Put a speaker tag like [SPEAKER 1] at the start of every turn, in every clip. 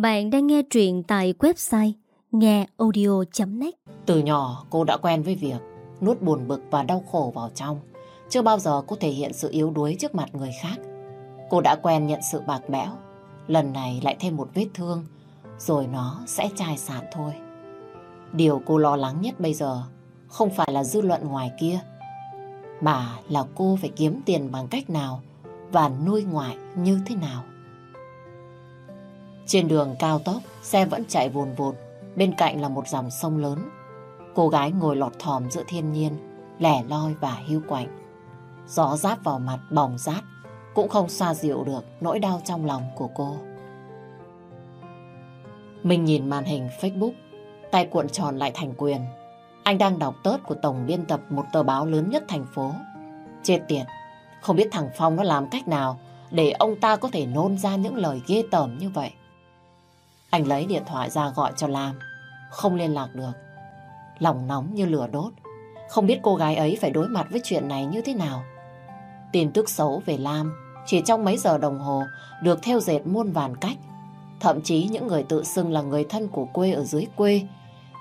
[SPEAKER 1] Bạn đang nghe truyện tại website ngheaudio.net.
[SPEAKER 2] Từ nhỏ cô đã quen với việc nuốt buồn bực và đau khổ vào trong. Chưa bao giờ cô thể hiện sự yếu đuối trước mặt người khác. Cô đã quen nhận sự bạc bẽo. Lần này lại thêm một vết thương, rồi nó sẽ chai sạn thôi. Điều cô lo lắng nhất bây giờ không phải là dư luận ngoài kia, mà là cô phải kiếm tiền bằng cách nào và nuôi ngoại như thế nào. Trên đường cao tốc, xe vẫn chạy vùn vụt, bên cạnh là một dòng sông lớn. Cô gái ngồi lọt thòm giữa thiên nhiên, lẻ loi và hưu quạnh. Gió giáp vào mặt bỏng rát, cũng không xoa dịu được nỗi đau trong lòng của cô. Mình nhìn màn hình Facebook, tay cuộn tròn lại thành quyền. Anh đang đọc tớt của tổng biên tập một tờ báo lớn nhất thành phố. Chết tiệt, không biết thằng Phong nó làm cách nào để ông ta có thể nôn ra những lời ghê tởm như vậy. Anh lấy điện thoại ra gọi cho Lam, không liên lạc được. Lòng nóng như lửa đốt, không biết cô gái ấy phải đối mặt với chuyện này như thế nào. Tin tức xấu về Lam chỉ trong mấy giờ đồng hồ được theo dệt muôn vàn cách. Thậm chí những người tự xưng là người thân của quê ở dưới quê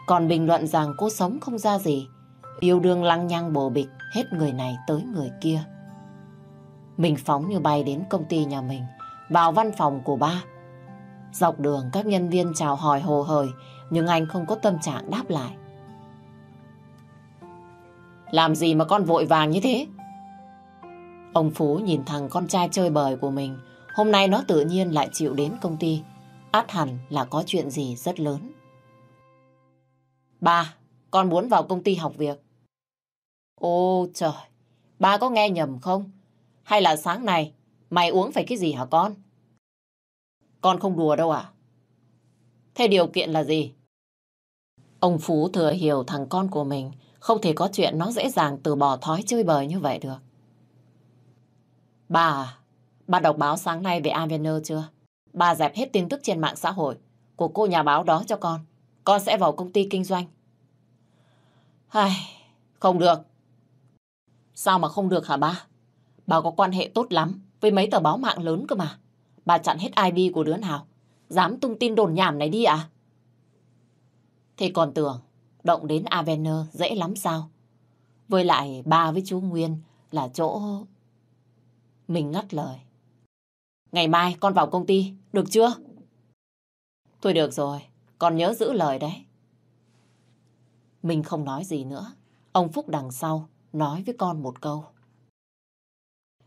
[SPEAKER 2] còn bình luận rằng cô sống không ra gì. Yêu đương lăng nhăng bồ bịch hết người này tới người kia. Mình phóng như bay đến công ty nhà mình, vào văn phòng của ba. Dọc đường các nhân viên chào hỏi hồ hởi, nhưng anh không có tâm trạng đáp lại. Làm gì mà con vội vàng như thế? Ông Phú nhìn thằng con trai chơi bời của mình, hôm nay nó tự nhiên lại chịu đến công ty. Át hẳn là có chuyện gì rất lớn. Ba, con muốn vào công ty học việc. Ô trời, ba có nghe nhầm không? Hay là sáng nay mày uống phải cái gì hả con? Con không đùa đâu à? Thế điều kiện là gì? Ông Phú thừa hiểu thằng con của mình không thể có chuyện nó dễ dàng từ bỏ thói chơi bời như vậy được. Bà à, bà đọc báo sáng nay về Avener chưa? Bà dẹp hết tin tức trên mạng xã hội của cô nhà báo đó cho con. Con sẽ vào công ty kinh doanh. Ai, không được. Sao mà không được hả ba? Bà có quan hệ tốt lắm với mấy tờ báo mạng lớn cơ mà. Bà chặn hết ID của đứa nào. Dám tung tin đồn nhảm này đi à? Thế còn tưởng động đến Avener dễ lắm sao? Với lại ba với chú Nguyên là chỗ... Mình ngắt lời. Ngày mai con vào công ty, được chưa? Thôi được rồi, con nhớ giữ lời đấy. Mình không nói gì nữa. Ông Phúc đằng sau nói với con một câu.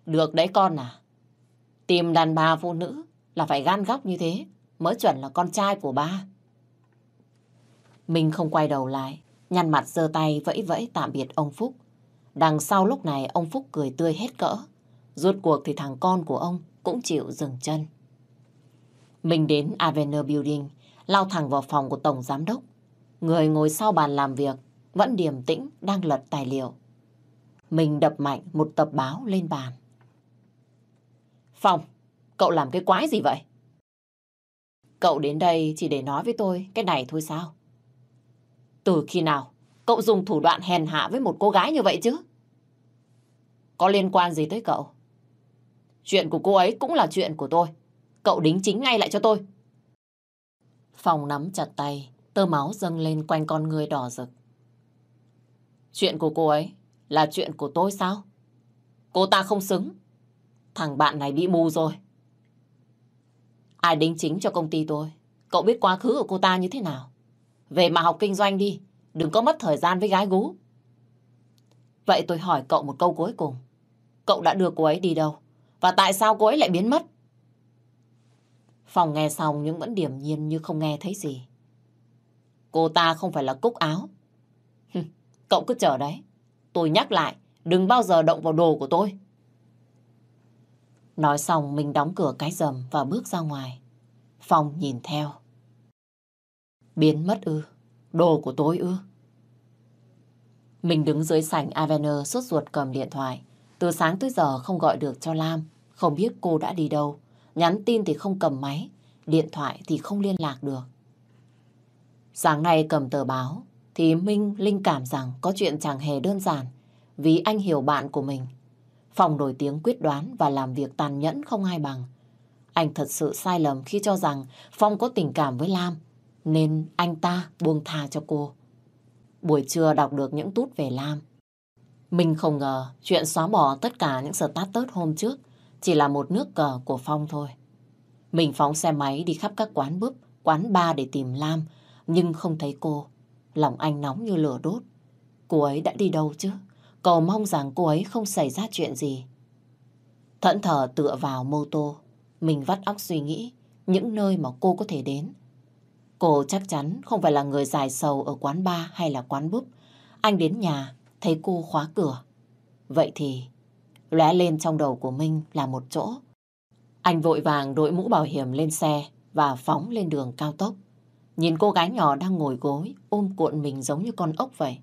[SPEAKER 2] Được đấy con à. Tìm đàn bà phụ nữ là phải gan góc như thế mới chuẩn là con trai của ba. Mình không quay đầu lại, nhăn mặt giơ tay vẫy vẫy tạm biệt ông Phúc. Đằng sau lúc này ông Phúc cười tươi hết cỡ. Rốt cuộc thì thằng con của ông cũng chịu dừng chân. Mình đến Avener Building, lao thẳng vào phòng của Tổng Giám Đốc. Người ngồi sau bàn làm việc, vẫn điềm tĩnh đang lật tài liệu. Mình đập mạnh một tập báo lên bàn. Phong, cậu làm cái quái gì vậy? Cậu đến đây chỉ để nói với tôi cái này thôi sao? Từ khi nào cậu dùng thủ đoạn hèn hạ với một cô gái như vậy chứ? Có liên quan gì tới cậu? Chuyện của cô ấy cũng là chuyện của tôi. Cậu đính chính ngay lại cho tôi. Phong nắm chặt tay, tơ máu dâng lên quanh con người đỏ rực. Chuyện của cô ấy là chuyện của tôi sao? Cô ta không xứng. Thằng bạn này bị mù rồi. Ai đính chính cho công ty tôi? Cậu biết quá khứ của cô ta như thế nào? Về mà học kinh doanh đi. Đừng có mất thời gian với gái gú. Vậy tôi hỏi cậu một câu cuối cùng. Cậu đã đưa cô ấy đi đâu? Và tại sao cô ấy lại biến mất? Phòng nghe xong nhưng vẫn điềm nhiên như không nghe thấy gì. Cô ta không phải là cúc áo. Cậu cứ chờ đấy. Tôi nhắc lại, đừng bao giờ động vào đồ của tôi. Nói xong mình đóng cửa cái rầm và bước ra ngoài. Phong nhìn theo. Biến mất ư? Đồ của tôi ư? Mình đứng dưới sảnh Avener suốt ruột cầm điện thoại. Từ sáng tới giờ không gọi được cho Lam. Không biết cô đã đi đâu. Nhắn tin thì không cầm máy. Điện thoại thì không liên lạc được. Sáng nay cầm tờ báo, thì Minh linh cảm rằng có chuyện chẳng hề đơn giản vì anh hiểu bạn của mình. Phòng nổi tiếng quyết đoán và làm việc tàn nhẫn không ai bằng. Anh thật sự sai lầm khi cho rằng Phong có tình cảm với Lam, nên anh ta buông tha cho cô. Buổi trưa đọc được những tút về Lam. Mình không ngờ chuyện xóa bỏ tất cả những sự tát tớt hôm trước chỉ là một nước cờ của Phong thôi. Mình phóng xe máy đi khắp các quán búp, quán bar để tìm Lam, nhưng không thấy cô. Lòng anh nóng như lửa đốt. Cô ấy đã đi đâu chứ? Cầu mong rằng cô ấy không xảy ra chuyện gì. Thẫn thờ tựa vào mô tô, mình vắt óc suy nghĩ những nơi mà cô có thể đến. Cô chắc chắn không phải là người dài sầu ở quán bar hay là quán búp. Anh đến nhà, thấy cô khóa cửa. Vậy thì, lóe lên trong đầu của Minh là một chỗ. Anh vội vàng đội mũ bảo hiểm lên xe và phóng lên đường cao tốc. Nhìn cô gái nhỏ đang ngồi gối, ôm cuộn mình giống như con ốc vậy.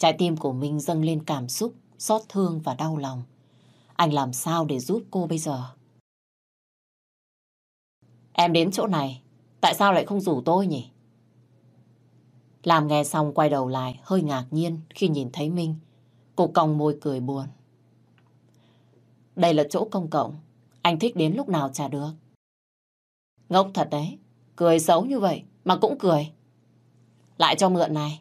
[SPEAKER 2] Trái tim của Minh dâng lên cảm xúc, xót thương và đau lòng. Anh làm sao để giúp cô bây giờ? Em đến chỗ này, tại sao lại không rủ tôi nhỉ? Làm nghe xong quay đầu lại, hơi ngạc nhiên khi nhìn thấy Minh. Cô cong môi cười buồn. Đây là chỗ công cộng, anh thích đến lúc nào chả được. Ngốc thật đấy, cười xấu như vậy mà cũng cười. Lại cho mượn này.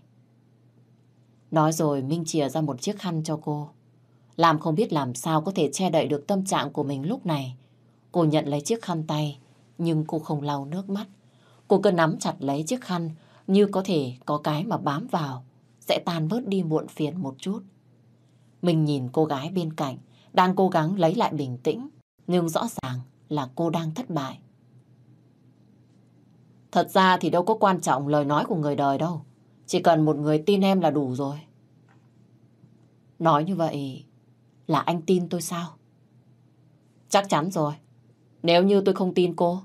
[SPEAKER 2] Nói rồi Minh chìa ra một chiếc khăn cho cô. Làm không biết làm sao có thể che đậy được tâm trạng của mình lúc này. Cô nhận lấy chiếc khăn tay, nhưng cô không lau nước mắt. Cô cứ nắm chặt lấy chiếc khăn như có thể có cái mà bám vào, sẽ tan bớt đi muộn phiền một chút. Mình nhìn cô gái bên cạnh, đang cố gắng lấy lại bình tĩnh, nhưng rõ ràng là cô đang thất bại. Thật ra thì đâu có quan trọng lời nói của người đời đâu. Chỉ cần một người tin em là đủ rồi. Nói như vậy là anh tin tôi sao? Chắc chắn rồi. Nếu như tôi không tin cô,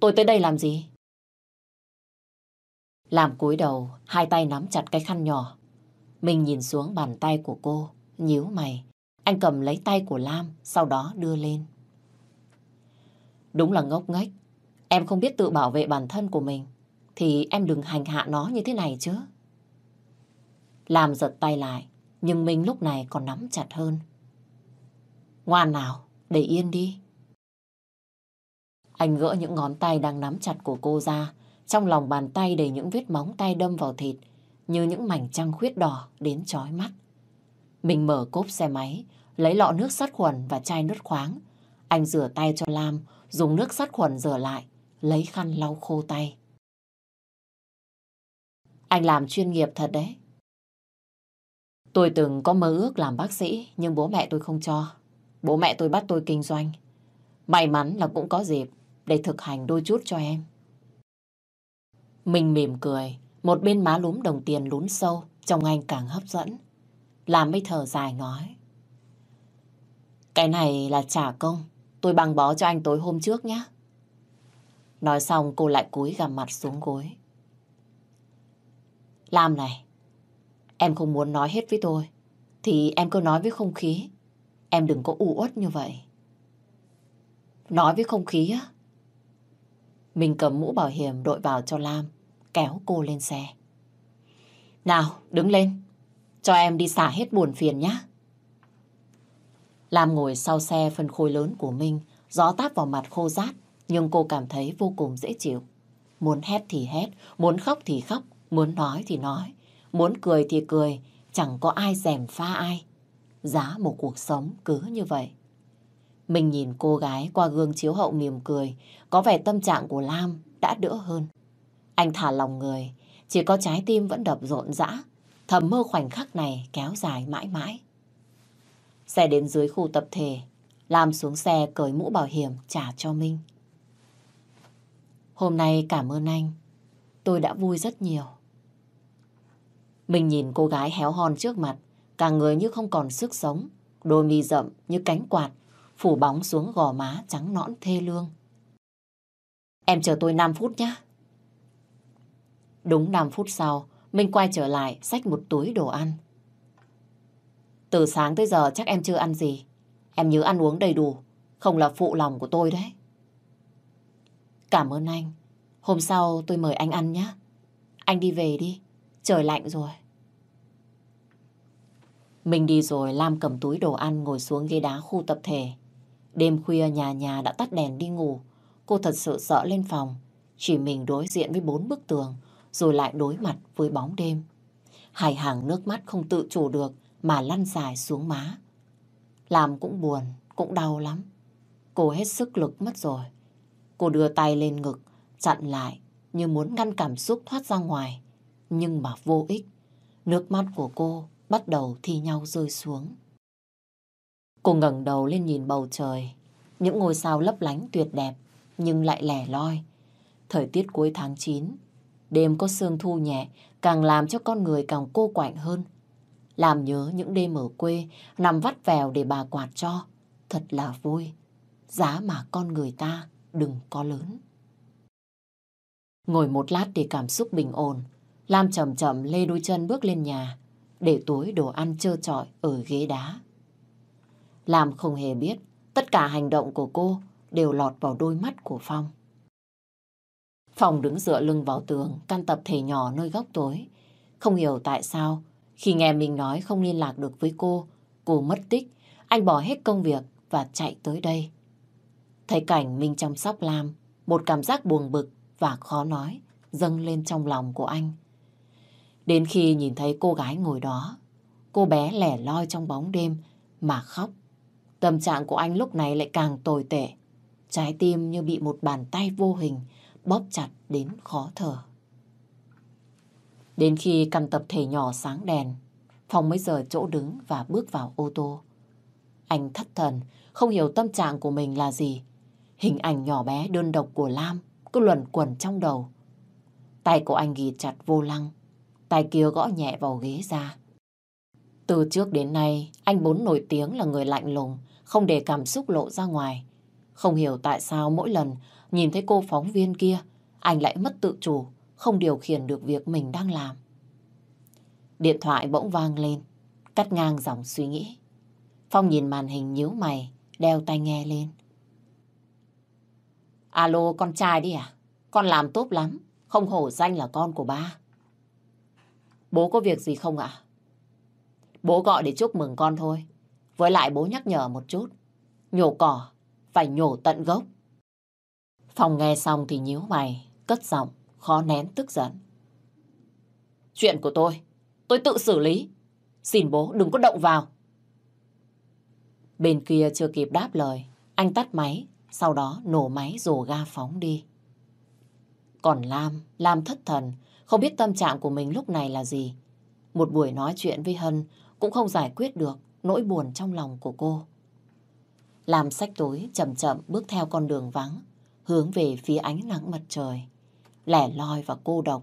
[SPEAKER 2] tôi tới đây làm gì? Làm cúi đầu, hai tay nắm chặt cái khăn nhỏ. Mình nhìn xuống bàn tay của cô, nhíu mày. Anh cầm lấy tay của Lam, sau đó đưa lên. Đúng là ngốc nghếch. Em không biết tự bảo vệ bản thân của mình, thì em đừng hành hạ nó như thế này chứ. Lam giật tay lại, nhưng mình lúc này còn nắm chặt hơn. Ngoan nào, để yên đi. Anh gỡ những ngón tay đang nắm chặt của cô ra, trong lòng bàn tay đầy những vết móng tay đâm vào thịt, như những mảnh trăng khuyết đỏ đến chói mắt. Mình mở cốp xe máy, lấy lọ nước sát khuẩn và chai nước khoáng. Anh rửa tay cho Lam, dùng nước sát khuẩn rửa lại, lấy khăn lau khô tay. Anh làm chuyên nghiệp thật đấy. Tôi từng có mơ ước làm bác sĩ, nhưng bố mẹ tôi không cho. Bố mẹ tôi bắt tôi kinh doanh. May mắn là cũng có dịp để thực hành đôi chút cho em. Mình mỉm cười, một bên má lúm đồng tiền lún sâu, trông anh càng hấp dẫn. Làm mới thở dài nói. Cái này là trả công, tôi bằng bó cho anh tối hôm trước nhé. Nói xong cô lại cúi gằm mặt xuống gối. làm này, em không muốn nói hết với tôi, thì em cứ nói với không khí. Em đừng có u uất như vậy. Nói với không khí á. Mình cầm mũ bảo hiểm đội vào cho Lam kéo cô lên xe. Nào, đứng lên. Cho em đi xả hết buồn phiền nhé. Lam ngồi sau xe phân khối lớn của Minh, gió táp vào mặt khô rát, nhưng cô cảm thấy vô cùng dễ chịu. Muốn hét thì hét, muốn khóc thì khóc, muốn nói thì nói, muốn cười thì cười, chẳng có ai dèm pha ai. Giá một cuộc sống cứ như vậy. Mình nhìn cô gái qua gương chiếu hậu mỉm cười, có vẻ tâm trạng của Lam đã đỡ hơn. Anh thả lòng người, chỉ có trái tim vẫn đập rộn rã, thầm mơ khoảnh khắc này kéo dài mãi mãi. Xe đến dưới khu tập thể, Lam xuống xe cởi mũ bảo hiểm trả cho Minh. Hôm nay cảm ơn anh, tôi đã vui rất nhiều. Mình nhìn cô gái héo hon trước mặt, cả người như không còn sức sống, đôi mi rậm như cánh quạt, phủ bóng xuống gò má trắng nõn thê lương. Em chờ tôi 5 phút nhé. Đúng 5 phút sau, Minh quay trở lại xách một túi đồ ăn. Từ sáng tới giờ chắc em chưa ăn gì. Em nhớ ăn uống đầy đủ, không là phụ lòng của tôi đấy. Cảm ơn anh. Hôm sau tôi mời anh ăn nhé. Anh đi về đi, trời lạnh rồi. Mình đi rồi Lam cầm túi đồ ăn ngồi xuống ghế đá khu tập thể. Đêm khuya nhà nhà đã tắt đèn đi ngủ. cô thật sự sợ lên phòng. Chỉ mình đối diện với bốn bức tường, rồi lại đối mặt với bóng đêm. hải hàng nước mắt không tự chủ được mà lăn dài xuống má. Làm cũng buồn, cũng đau lắm. Cô hết sức lực mất rồi. Cô đưa tay lên ngực, chặn lại như muốn ngăn cảm xúc thoát ra ngoài. Nhưng mà vô ích. Nước mắt của cô bắt đầu thi nhau rơi xuống. Cô ngẩng đầu lên nhìn bầu trời. Những ngôi sao lấp lánh tuyệt đẹp nhưng lại lẻ loi. Thời tiết cuối tháng 9, đêm có sương thu nhẹ càng làm cho con người càng cô quạnh hơn. Làm nhớ những đêm ở quê nằm vắt vèo để bà quạt cho. Thật là vui. Giá mà con người ta đừng có lớn. Ngồi một lát để cảm xúc bình ổn, Lam chậm chậm lê đôi chân bước lên nhà, để túi đồ ăn trơ trọi ở ghế đá. Lam không hề biết tất cả hành động của cô đều lọt vào đôi mắt của Phong. Phong đứng dựa lưng vào tường, căn tập thể nhỏ nơi góc tối. Không hiểu tại sao, khi nghe mình nói không liên lạc được với cô, cô mất tích, anh bỏ hết công việc và chạy tới đây. Thấy cảnh mình chăm sóc Lam, một cảm giác buồn bực và khó nói dâng lên trong lòng của anh. Đến khi nhìn thấy cô gái ngồi đó, cô bé lẻ loi trong bóng đêm mà khóc. Tâm trạng của anh lúc này lại càng tồi tệ. Trái tim như bị một bàn tay vô hình bóp chặt đến khó thở. Đến khi căn tập thể nhỏ sáng đèn, Phong mới rời chỗ đứng và bước vào ô tô. Anh thất thần, không hiểu tâm trạng của mình là gì. Hình ảnh nhỏ bé đơn độc của Lam cứ luẩn quẩn trong đầu. Tay của anh ghi chặt vô lăng, tay kia gõ nhẹ vào ghế ra. Từ trước đến nay, anh bốn nổi tiếng là người lạnh lùng, không để cảm xúc lộ ra ngoài. Không hiểu tại sao mỗi lần nhìn thấy cô phóng viên kia, anh lại mất tự chủ, không điều khiển được việc mình đang làm. Điện thoại bỗng vang lên, cắt ngang dòng suy nghĩ. Phong nhìn màn hình nhíu mày, đeo tai nghe lên. Alo, con trai đi à? Con làm tốt lắm, không hổ danh là con của ba. Bố có việc gì không ạ? Bố gọi để chúc mừng con thôi. Với lại bố nhắc nhở một chút. Nhổ cỏ, phải nhổ tận gốc. phòng nghe xong thì nhíu mày, cất giọng, khó nén tức giận. Chuyện của tôi, tôi tự xử lý. Xin bố đừng có động vào. Bên kia chưa kịp đáp lời, anh tắt máy, sau đó nổ máy rồ ga phóng đi. Còn Lam, Lam thất thần, không biết tâm trạng của mình lúc này là gì. Một buổi nói chuyện với Hân cũng không giải quyết được nỗi buồn trong lòng của cô. làm sách tối chậm chậm bước theo con đường vắng, hướng về phía ánh nắng mặt trời. Lẻ loi và cô độc,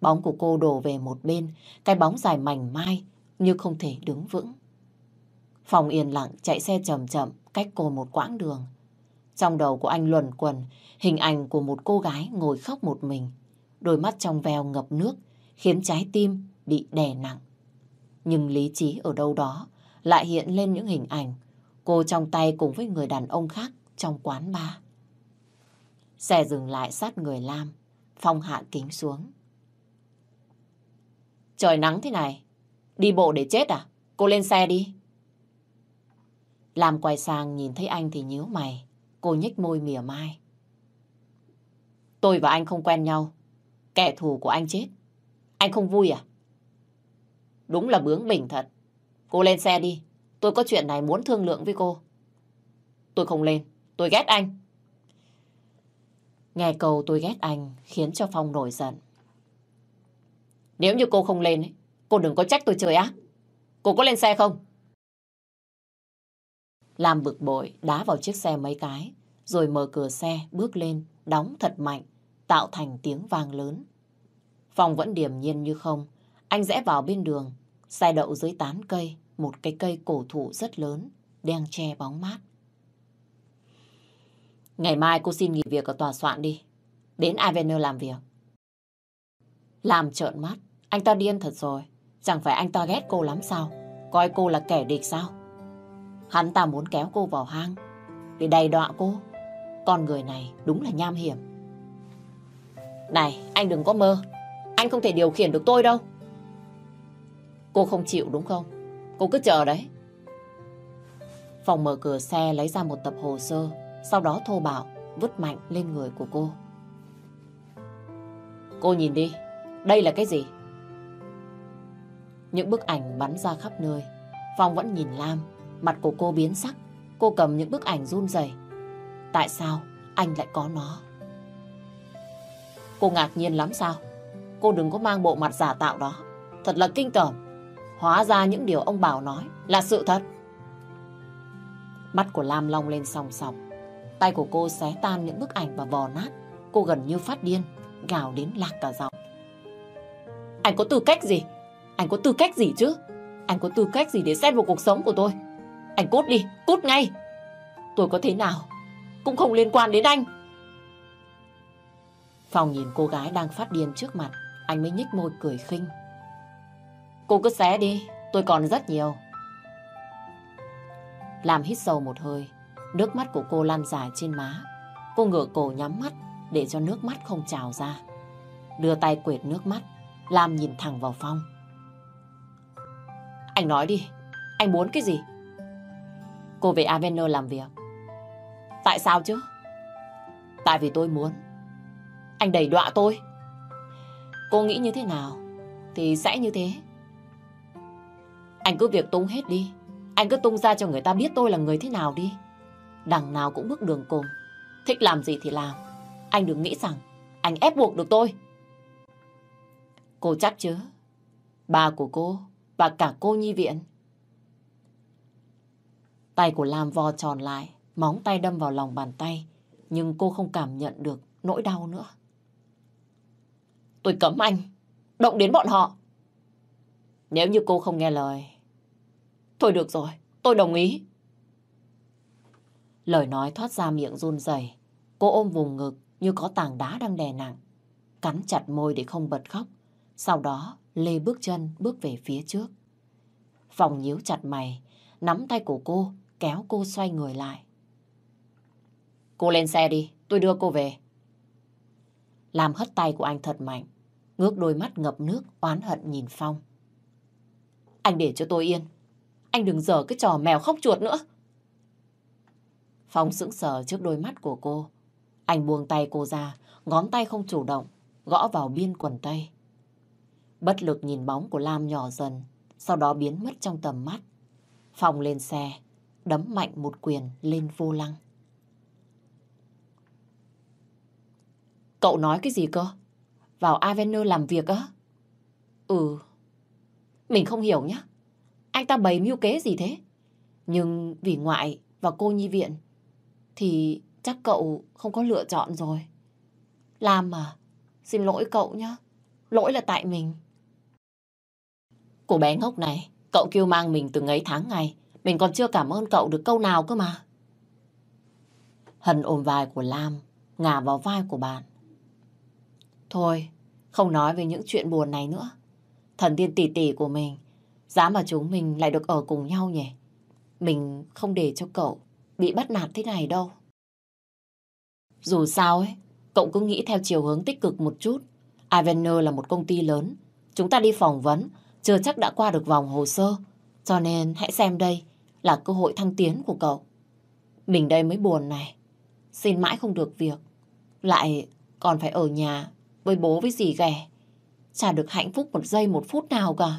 [SPEAKER 2] bóng của cô đổ về một bên, cái bóng dài mảnh mai như không thể đứng vững. Phòng yên lặng chạy xe chậm chậm cách cô một quãng đường. Trong đầu của anh luẩn quẩn hình ảnh của một cô gái ngồi khóc một mình. Đôi mắt trong veo ngập nước khiến trái tim bị đè nặng. Nhưng lý trí ở đâu đó lại hiện lên những hình ảnh cô trong tay cùng với người đàn ông khác trong quán bar. Xe dừng lại sát người Lam, Phong hạ kính xuống. Trời nắng thế này, đi bộ để chết à? Cô lên xe đi. Lam quay sang nhìn thấy anh thì nhíu mày, cô nhếch môi mỉa mai. Tôi và anh không quen nhau, kẻ thù của anh chết. Anh không vui à? Đúng là bướng bỉnh thật. Cô lên xe đi, tôi có chuyện này muốn thương lượng với cô. Tôi không lên, tôi ghét anh. Nghe câu tôi ghét anh khiến cho Phong nổi giận. Nếu như cô không lên, cô đừng có trách tôi trời ác. Cô có lên xe không? Làm bực bội, đá vào chiếc xe mấy cái, rồi mở cửa xe, bước lên, đóng thật mạnh, tạo thành tiếng vang lớn. phòng vẫn điềm nhiên như không. Anh rẽ vào bên đường, xe đậu dưới tán cây, một cái cây cổ thụ rất lớn, đang che bóng mát. Ngày mai cô xin nghỉ việc ở tòa soạn đi. Đến Avener làm việc. Làm trợn mắt. Anh ta điên thật rồi. Chẳng phải anh ta ghét cô lắm sao? Coi cô là kẻ địch sao? Hắn ta muốn kéo cô vào hang. Để đầy đọa cô. Con người này đúng là nham hiểm. Này, anh đừng có mơ. Anh không thể điều khiển được tôi đâu. Cô không chịu đúng không? Cô cứ chờ đấy. Phòng mở cửa xe lấy ra một tập hồ sơ sau đó thô bạo vứt mạnh lên người của cô. Cô nhìn đi, đây là cái gì? Những bức ảnh bắn ra khắp nơi. Phong vẫn nhìn Lam, mặt của cô biến sắc. Cô cầm những bức ảnh run rẩy. Tại sao anh lại có nó? Cô ngạc nhiên lắm sao? Cô đừng có mang bộ mặt giả tạo đó. Thật là kinh tởm. Hóa ra những điều ông Bảo nói là sự thật. Mắt của Lam long lên sòng sòng. Tay của cô xé tan những bức ảnh và vò nát. Cô gần như phát điên, gào đến lạc cả giọng. Anh có tư cách gì? Anh có tư cách gì chứ? Anh có tư cách gì để xét vào cuộc sống của tôi? Anh cút đi, cút ngay. Tôi có thế nào? Cũng không liên quan đến anh. Phong nhìn cô gái đang phát điên trước mặt, anh mới nhích môi cười khinh. Cô cứ xé đi, tôi còn rất nhiều. Làm hít sâu một hơi, nước mắt của cô lan dài trên má. Cô ngửa cổ nhắm mắt để cho nước mắt không trào ra. Đưa tay quệt nước mắt, Lam nhìn thẳng vào Phong. Anh nói đi, anh muốn cái gì? Cô về Avener làm việc. Tại sao chứ? Tại vì tôi muốn. Anh đẩy đọa tôi. Cô nghĩ như thế nào thì sẽ như thế. Anh cứ việc tung hết đi. Anh cứ tung ra cho người ta biết tôi là người thế nào đi. Đằng nào cũng bước đường cùng. Thích làm gì thì làm. Anh đừng nghĩ rằng anh ép buộc được tôi. Cô chắc chứ? Bà của cô và cả cô nhi viện. Tay của Lam vò tròn lại, móng tay đâm vào lòng bàn tay, nhưng cô không cảm nhận được nỗi đau nữa. Tôi cấm anh, động đến bọn họ. Nếu như cô không nghe lời, thôi được rồi, tôi đồng ý. Lời nói thoát ra miệng run rẩy, cô ôm vùng ngực như có tảng đá đang đè nặng, cắn chặt môi để không bật khóc. Sau đó, Lê bước chân bước về phía trước. Phòng nhíu chặt mày, nắm tay của cô, kéo cô xoay người lại. Cô lên xe đi, tôi đưa cô về. Làm hất tay của anh thật mạnh, ngước đôi mắt ngập nước, oán hận nhìn Phong. Anh để cho tôi yên, anh đừng dở cái trò mèo khóc chuột nữa. Phong sững sờ trước đôi mắt của cô. Anh buông tay cô ra, ngón tay không chủ động, gõ vào biên quần tây. Bất lực nhìn bóng của Lam nhỏ dần, sau đó biến mất trong tầm mắt. Phong lên xe, đấm mạnh một quyền lên vô lăng. Cậu nói cái gì cơ? Vào Avenue làm việc á? Ừ. Mình không hiểu nhá. Anh ta bày mưu kế gì thế? Nhưng vì ngoại và cô nhi viện thì chắc cậu không có lựa chọn rồi. Làm mà. Xin lỗi cậu nhá. Lỗi là tại mình. Cô bé ngốc này, cậu kêu mang mình từ ấy tháng ngày. Mình còn chưa cảm ơn cậu được câu nào cơ mà. Hân ôm vai của Lam, ngả vào vai của bạn. Thôi, không nói về những chuyện buồn này nữa. Thần tiên tỷ tỷ của mình, giá mà chúng mình lại được ở cùng nhau nhỉ. Mình không để cho cậu bị bắt nạt thế này đâu. Dù sao ấy, cậu cứ nghĩ theo chiều hướng tích cực một chút. Ivener là một công ty lớn. Chúng ta đi phỏng vấn, chưa chắc đã qua được vòng hồ sơ. Cho nên hãy xem đây là cơ hội thăng tiến của cậu. Mình đây mới buồn này. Xin mãi không được việc. Lại còn phải ở nhà với bố với dì ghẻ. Chả được hạnh phúc một giây một phút nào cả.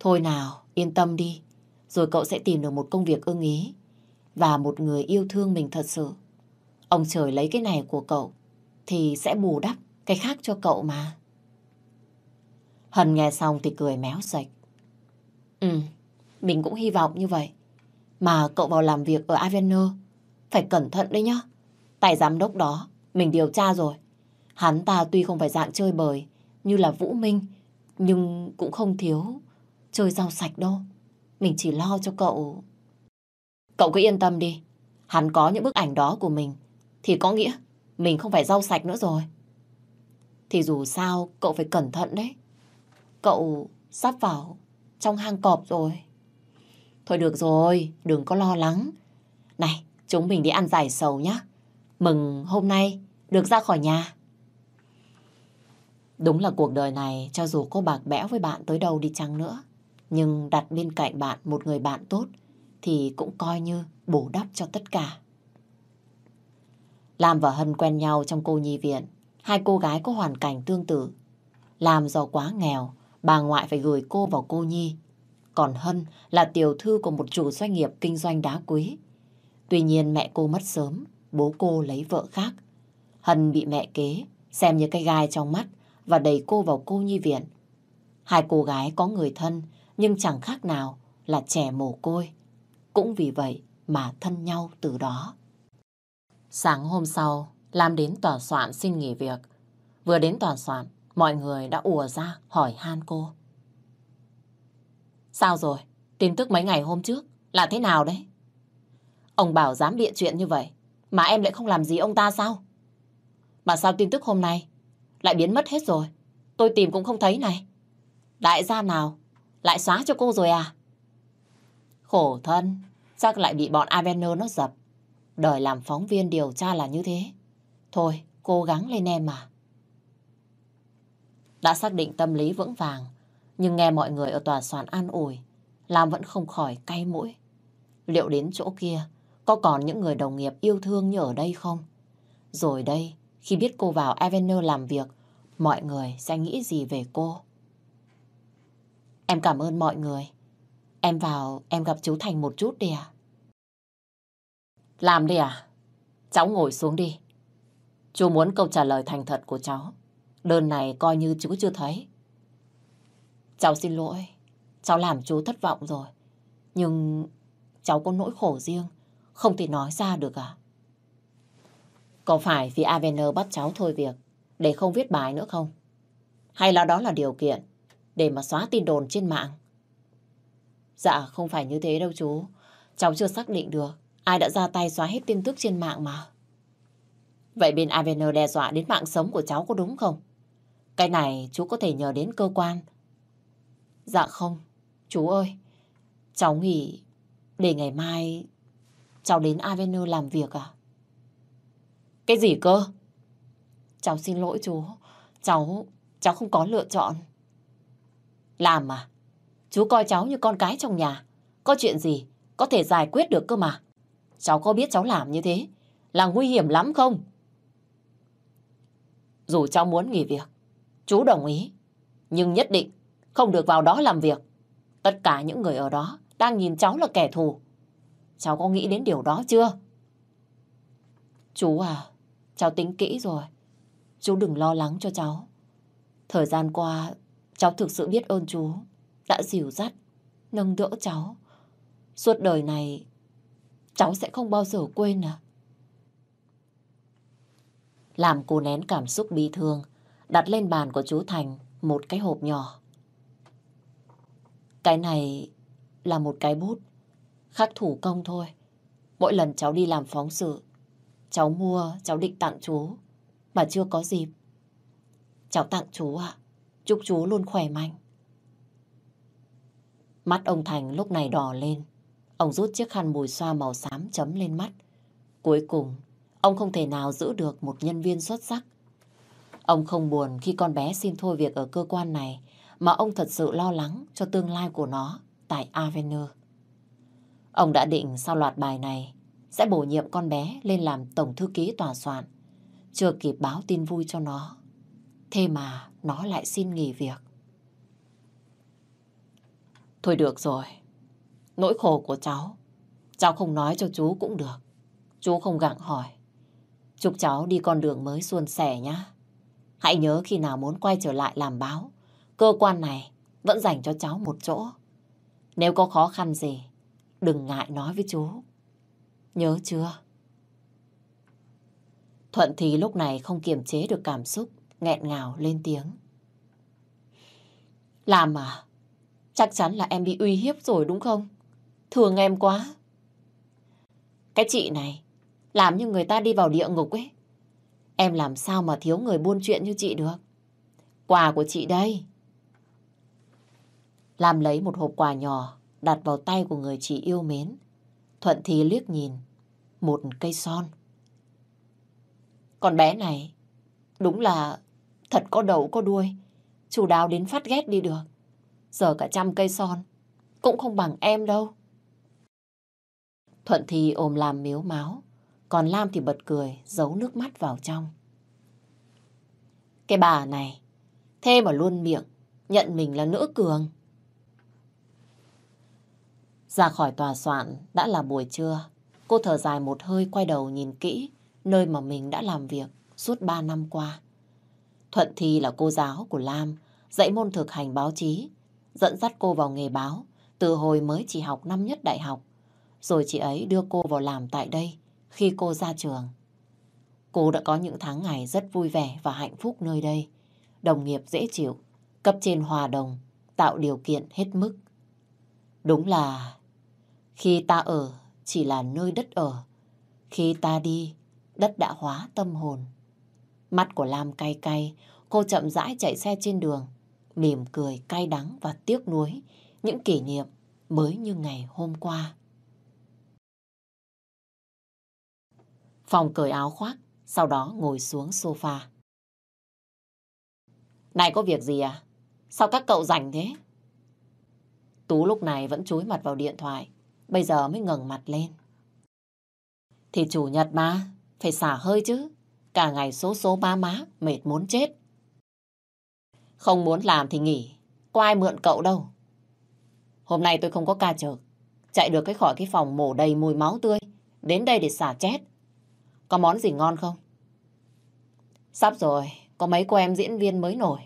[SPEAKER 2] Thôi nào, yên tâm đi. Rồi cậu sẽ tìm được một công việc ưng ý. Và một người yêu thương mình thật sự. Ông trời lấy cái này của cậu thì sẽ bù đắp cái khác cho cậu mà. Hân nghe xong thì cười méo sạch. Ừ, mình cũng hy vọng như vậy. Mà cậu vào làm việc ở Avener, phải cẩn thận đấy nhá. Tại giám đốc đó, mình điều tra rồi. Hắn ta tuy không phải dạng chơi bời như là Vũ Minh, nhưng cũng không thiếu chơi rau sạch đâu. Mình chỉ lo cho cậu. Cậu cứ yên tâm đi. Hắn có những bức ảnh đó của mình, thì có nghĩa mình không phải rau sạch nữa rồi. Thì dù sao, cậu phải cẩn thận đấy. Cậu sắp vào trong hang cọp rồi. Thôi được rồi, đừng có lo lắng. Này, chúng mình đi ăn giải sầu nhá. Mừng hôm nay được ra khỏi nhà. Đúng là cuộc đời này, cho dù có bạc bẽo với bạn tới đâu đi chăng nữa, nhưng đặt bên cạnh bạn một người bạn tốt thì cũng coi như bổ đắp cho tất cả. Lam và Hân quen nhau trong cô nhi viện. Hai cô gái có hoàn cảnh tương tự. Lam do quá nghèo, bà ngoại phải gửi cô vào cô nhi. Còn Hân là tiểu thư của một chủ doanh nghiệp kinh doanh đá quý. Tuy nhiên mẹ cô mất sớm, bố cô lấy vợ khác. Hân bị mẹ kế, xem như cái gai trong mắt và đẩy cô vào cô nhi viện. Hai cô gái có người thân nhưng chẳng khác nào là trẻ mồ côi. Cũng vì vậy mà thân nhau từ đó. Sáng hôm sau, Lam đến tòa soạn xin nghỉ việc. Vừa đến tòa soạn, mọi người đã ùa ra hỏi han cô. Sao rồi? Tin tức mấy ngày hôm trước là thế nào đấy? Ông bảo dám bịa chuyện như vậy, mà em lại không làm gì ông ta sao? Mà sao tin tức hôm nay lại biến mất hết rồi? Tôi tìm cũng không thấy này. Đại gia nào? Lại xóa cho cô rồi à? Khổ thân, chắc lại bị bọn Avener nó dập. Đời làm phóng viên điều tra là như thế. Thôi, cố gắng lên em mà. Đã xác định tâm lý vững vàng, nhưng nghe mọi người ở tòa soạn an ủi, Lam vẫn không khỏi cay mũi. Liệu đến chỗ kia, có còn những người đồng nghiệp yêu thương như ở đây không? Rồi đây, khi biết cô vào Avener làm việc, mọi người sẽ nghĩ gì về cô? Em cảm ơn mọi người. Em vào, em gặp chú Thành một chút đi à? Làm đi à? Cháu ngồi xuống đi. Chú muốn câu trả lời thành thật của cháu. Đơn này coi như chú chưa thấy. Cháu xin lỗi. Cháu làm chú thất vọng rồi. Nhưng cháu có nỗi khổ riêng. Không thể nói ra được à? Có phải vì Avener bắt cháu thôi việc để không viết bài nữa không? Hay là đó là điều kiện để mà xóa tin đồn trên mạng? Dạ không phải như thế đâu chú. Cháu chưa xác định được ai đã ra tay xóa hết tin tức trên mạng mà. Vậy bên Avener đe dọa đến mạng sống của cháu có đúng không? Cái này chú có thể nhờ đến cơ quan. Dạ không, chú ơi. Cháu nghỉ để ngày mai cháu đến Avener làm việc à? Cái gì cơ? Cháu xin lỗi chú. Cháu, cháu không có lựa chọn. Làm à? Chú coi cháu như con cái trong nhà. Có chuyện gì có thể giải quyết được cơ mà. Cháu có biết cháu làm như thế là nguy hiểm lắm không? Dù cháu muốn nghỉ việc, chú đồng ý. Nhưng nhất định không được vào đó làm việc. Tất cả những người ở đó đang nhìn cháu là kẻ thù. Cháu có nghĩ đến điều đó chưa? Chú à, cháu tính kỹ rồi. Chú đừng lo lắng cho cháu. Thời gian qua, cháu thực sự biết ơn chú. Đã dìu dắt, nâng đỡ cháu. Suốt đời này, cháu sẽ không bao giờ quên à. Làm cô nén cảm xúc bi thương, đặt lên bàn của chú Thành một cái hộp nhỏ. Cái này là một cái bút, khắc thủ công thôi. Mỗi lần cháu đi làm phóng sự, cháu mua, cháu định tặng chú, mà chưa có dịp. Cháu tặng chú ạ, chúc chú luôn khỏe mạnh. Mắt ông Thành lúc này đỏ lên. Ông rút chiếc khăn mùi xoa màu xám chấm lên mắt. Cuối cùng, ông không thể nào giữ được một nhân viên xuất sắc. Ông không buồn khi con bé xin thôi việc ở cơ quan này, mà ông thật sự lo lắng cho tương lai của nó tại Avenue. Ông đã định sau loạt bài này sẽ bổ nhiệm con bé lên làm tổng thư ký tòa soạn. Chưa kịp báo tin vui cho nó. Thế mà nó lại xin nghỉ việc. Thôi được rồi. Nỗi khổ của cháu, cháu không nói cho chú cũng được. Chú không gặng hỏi. Chúc cháu đi con đường mới suôn sẻ nhá. Hãy nhớ khi nào muốn quay trở lại làm báo, cơ quan này vẫn dành cho cháu một chỗ. Nếu có khó khăn gì, đừng ngại nói với chú. Nhớ chưa? Thuận thì lúc này không kiềm chế được cảm xúc, nghẹn ngào lên tiếng. Làm à? Chắc chắn là em bị uy hiếp rồi đúng không? Thường em quá. Cái chị này, làm như người ta đi vào địa ngục ấy. Em làm sao mà thiếu người buôn chuyện như chị được? Quà của chị đây. Làm lấy một hộp quà nhỏ, đặt vào tay của người chị yêu mến. Thuận thì liếc nhìn, một cây son. Con bé này, đúng là thật có đầu có đuôi. Chủ đáo đến phát ghét đi được. Giờ cả trăm cây son, cũng không bằng em đâu. Thuận thì ôm làm miếu máu, Còn Lam thì bật cười, giấu nước mắt vào trong. Cái bà này, thế mà luôn miệng, nhận mình là nữ cường. Ra khỏi tòa soạn đã là buổi trưa. Cô thở dài một hơi quay đầu nhìn kỹ nơi mà mình đã làm việc suốt 3 năm qua. Thuận Thi là cô giáo của Lam, dạy môn thực hành báo chí, dẫn dắt cô vào nghề báo từ hồi mới chỉ học năm nhất đại học. Rồi chị ấy đưa cô vào làm tại đây khi cô ra trường. Cô đã có những tháng ngày rất vui vẻ và hạnh phúc nơi đây. Đồng nghiệp dễ chịu, cấp trên hòa đồng, tạo điều kiện hết mức. Đúng là khi ta ở chỉ là nơi đất ở, khi ta đi, đất đã hóa tâm hồn. Mắt của Lam cay cay, cô chậm rãi chạy xe trên đường, mỉm cười cay đắng và tiếc nuối những kỷ niệm mới như ngày hôm qua. Phòng cởi áo khoác, sau đó ngồi xuống sofa. Này có việc gì à? Sao các cậu rảnh thế? Tú lúc này vẫn chúi mặt vào điện thoại, bây giờ mới ngẩng mặt lên. Thì chủ nhật mà, phải xả hơi chứ. Cả ngày số số ba má, mệt muốn chết. Không muốn làm thì nghỉ, có ai mượn cậu đâu. Hôm nay tôi không có ca trực, chạy được cái khỏi cái phòng mổ đầy mùi máu tươi, đến đây để xả chết. Có món gì ngon không? Sắp rồi, có mấy cô em diễn viên mới nổi.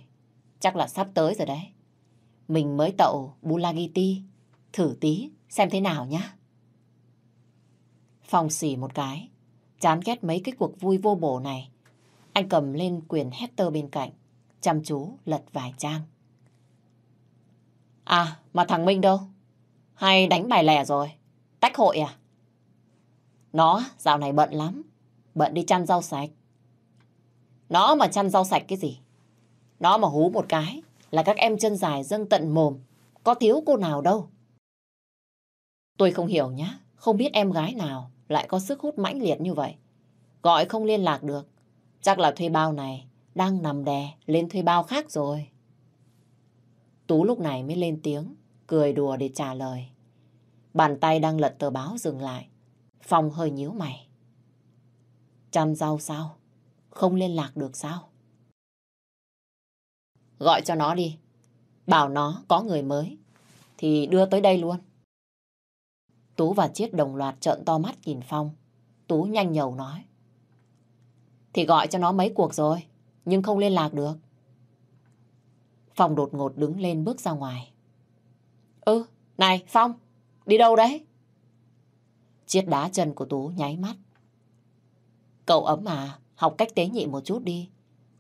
[SPEAKER 2] Chắc là sắp tới rồi đấy. Mình mới tậu Bulagiti, thử tí, xem thế nào nhá. Phong xỉ một cái, chán ghét mấy cái cuộc vui vô bổ này. Anh cầm lên quyền Hector bên cạnh, chăm chú lật vài trang. À, mà thằng Minh đâu? Hay đánh bài lẻ rồi? Tách hội à? Nó dạo này bận lắm. Bận đi chăn rau sạch. Nó mà chăn rau sạch cái gì? Nó mà hú một cái là các em chân dài dâng tận mồm. Có thiếu cô nào đâu. Tôi không hiểu nhá. Không biết em gái nào lại có sức hút mãnh liệt như vậy. Gọi không liên lạc được. Chắc là thuê bao này đang nằm đè lên thuê bao khác rồi. Tú lúc này mới lên tiếng, cười đùa để trả lời. Bàn tay đang lật tờ báo dừng lại. Phong hơi nhíu mày. Chăm rau sao? Không liên lạc được sao? Gọi cho nó đi. Bảo nó có người mới. Thì đưa tới đây luôn. Tú và Chiết đồng loạt trợn to mắt nhìn Phong. Tú nhanh nhầu nói. Thì gọi cho nó mấy cuộc rồi, nhưng không liên lạc được. Phong đột ngột đứng lên bước ra ngoài. "Ừ, này Phong, đi đâu đấy? Chiết đá chân của Tú nháy mắt. Cậu ấm à, học cách tế nhị một chút đi.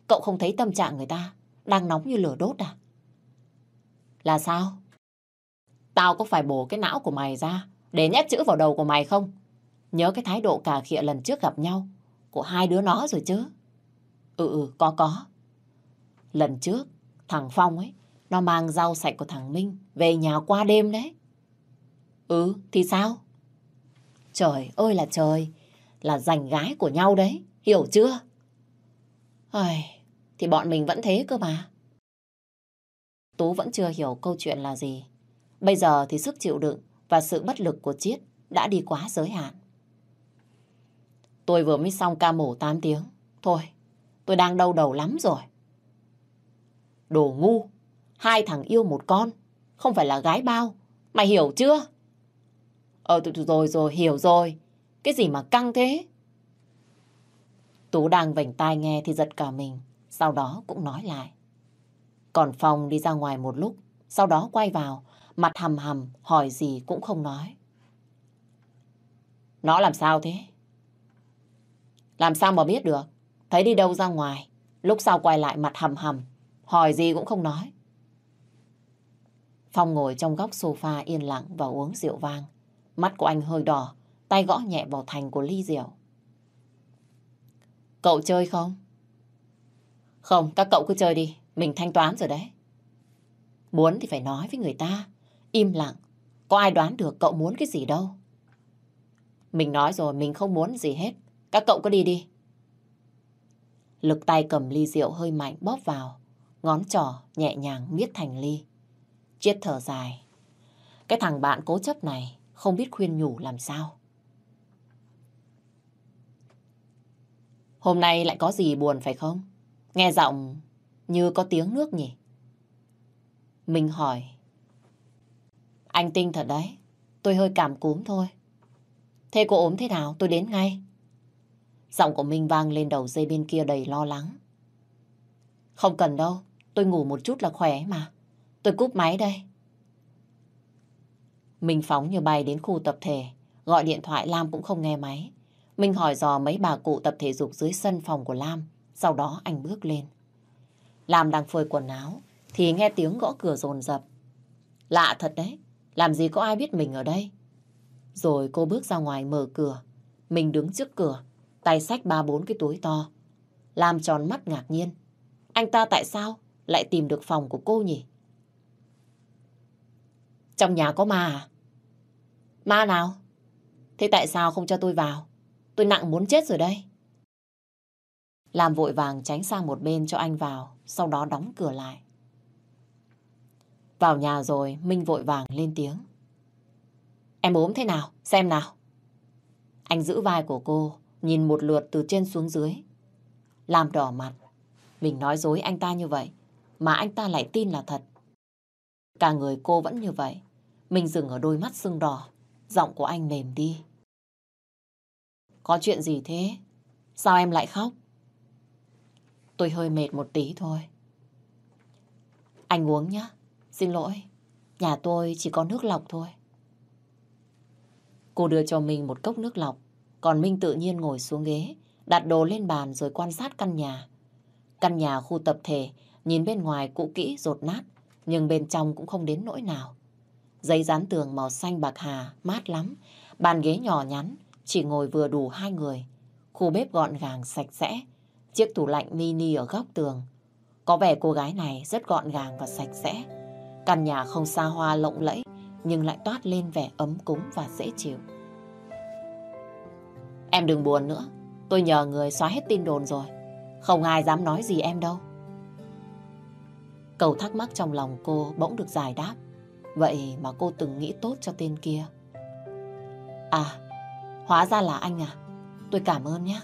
[SPEAKER 2] Cậu không thấy tâm trạng người ta đang nóng như lửa đốt à? Là sao? Tao có phải bổ cái não của mày ra để nhét chữ vào đầu của mày không? Nhớ cái thái độ cà khịa lần trước gặp nhau của hai đứa nó rồi chứ? Ừ ừ, có có. Lần trước, thằng Phong ấy, nó mang rau sạch của thằng Minh về nhà qua đêm đấy. Ừ, thì sao? Trời ơi là trời, là giành gái của nhau đấy, hiểu chưa? Ai, thì bọn mình vẫn thế cơ mà. Tú vẫn chưa hiểu câu chuyện là gì. Bây giờ thì sức chịu đựng và sự bất lực của Chiết đã đi quá giới hạn. Tôi vừa mới xong ca mổ 8 tiếng. Thôi, tôi đang đau đầu lắm rồi. Đồ ngu, hai thằng yêu một con, không phải là gái bao. Mày hiểu chưa? Ờ, rồi rồi, hiểu rồi. Cái gì mà căng thế? Tú đang vảnh tai nghe thì giật cả mình, sau đó cũng nói lại. Còn Phong đi ra ngoài một lúc, sau đó quay vào, mặt hầm hầm, hỏi gì cũng không nói. Nó làm sao thế? Làm sao mà biết được? Thấy đi đâu ra ngoài, lúc sau quay lại mặt hầm hầm, hỏi gì cũng không nói. Phong ngồi trong góc sofa yên lặng và uống rượu vang. Mắt của anh hơi đỏ, tay gõ nhẹ vào thành của ly rượu. Cậu chơi không? Không, các cậu cứ chơi đi, mình thanh toán rồi đấy. Muốn thì phải nói với người ta, im lặng, có ai đoán được cậu muốn cái gì đâu. Mình nói rồi, mình không muốn gì hết, các cậu cứ đi đi. Lực tay cầm ly rượu hơi mạnh bóp vào, ngón trỏ nhẹ nhàng miết thành ly. Chiết thở dài. Cái thằng bạn cố chấp này không biết khuyên nhủ làm sao. Hôm nay lại có gì buồn phải không? Nghe giọng như có tiếng nước nhỉ? Mình hỏi. Anh Tinh thật đấy. Tôi hơi cảm cúm thôi. Thế cô ốm thế nào? Tôi đến ngay. Giọng của Minh vang lên đầu dây bên kia đầy lo lắng. Không cần đâu. Tôi ngủ một chút là khỏe mà. Tôi cúp máy đây. Minh phóng như bay đến khu tập thể. Gọi điện thoại Lam cũng không nghe máy. Minh hỏi dò mấy bà cụ tập thể dục dưới sân phòng của Lam. Sau đó anh bước lên. Lam đang phơi quần áo. Thì nghe tiếng gõ cửa rồn rập. Lạ thật đấy. Làm gì có ai biết mình ở đây. Rồi cô bước ra ngoài mở cửa. Mình đứng trước cửa. Tay sách ba bốn cái túi to. làm tròn mắt ngạc nhiên. Anh ta tại sao lại tìm được phòng của cô nhỉ? Trong nhà có ma à? Ma nào? Thế tại sao không cho tôi vào? Tôi nặng muốn chết rồi đây. Làm vội vàng tránh sang một bên cho anh vào, sau đó đóng cửa lại. Vào nhà rồi, Minh vội vàng lên tiếng. Em ốm thế nào? Xem nào. Anh giữ vai của cô, nhìn một lượt từ trên xuống dưới. Làm đỏ mặt. Mình nói dối anh ta như vậy, mà anh ta lại tin là thật. Cả người cô vẫn như vậy. Mình dừng ở đôi mắt sưng đỏ. Giọng của anh mềm đi. Có chuyện gì thế? Sao em lại khóc? Tôi hơi mệt một tí thôi. Anh uống nhé. Xin lỗi. Nhà tôi chỉ có nước lọc thôi. Cô đưa cho mình một cốc nước lọc. Còn Minh tự nhiên ngồi xuống ghế, đặt đồ lên bàn rồi quan sát căn nhà. Căn nhà khu tập thể, nhìn bên ngoài cũ kỹ rột nát, nhưng bên trong cũng không đến nỗi nào. Giấy dán tường màu xanh bạc hà, mát lắm. Bàn ghế nhỏ nhắn, chỉ ngồi vừa đủ hai người. Khu bếp gọn gàng, sạch sẽ. Chiếc tủ lạnh mini ở góc tường. Có vẻ cô gái này rất gọn gàng và sạch sẽ. Căn nhà không xa hoa lộng lẫy, nhưng lại toát lên vẻ ấm cúng và dễ chịu. Em đừng buồn nữa. Tôi nhờ người xóa hết tin đồn rồi. Không ai dám nói gì em đâu. Cầu thắc mắc trong lòng cô bỗng được giải đáp. Vậy mà cô từng nghĩ tốt cho tên kia. À, hóa ra là anh à. Tôi cảm ơn nhé.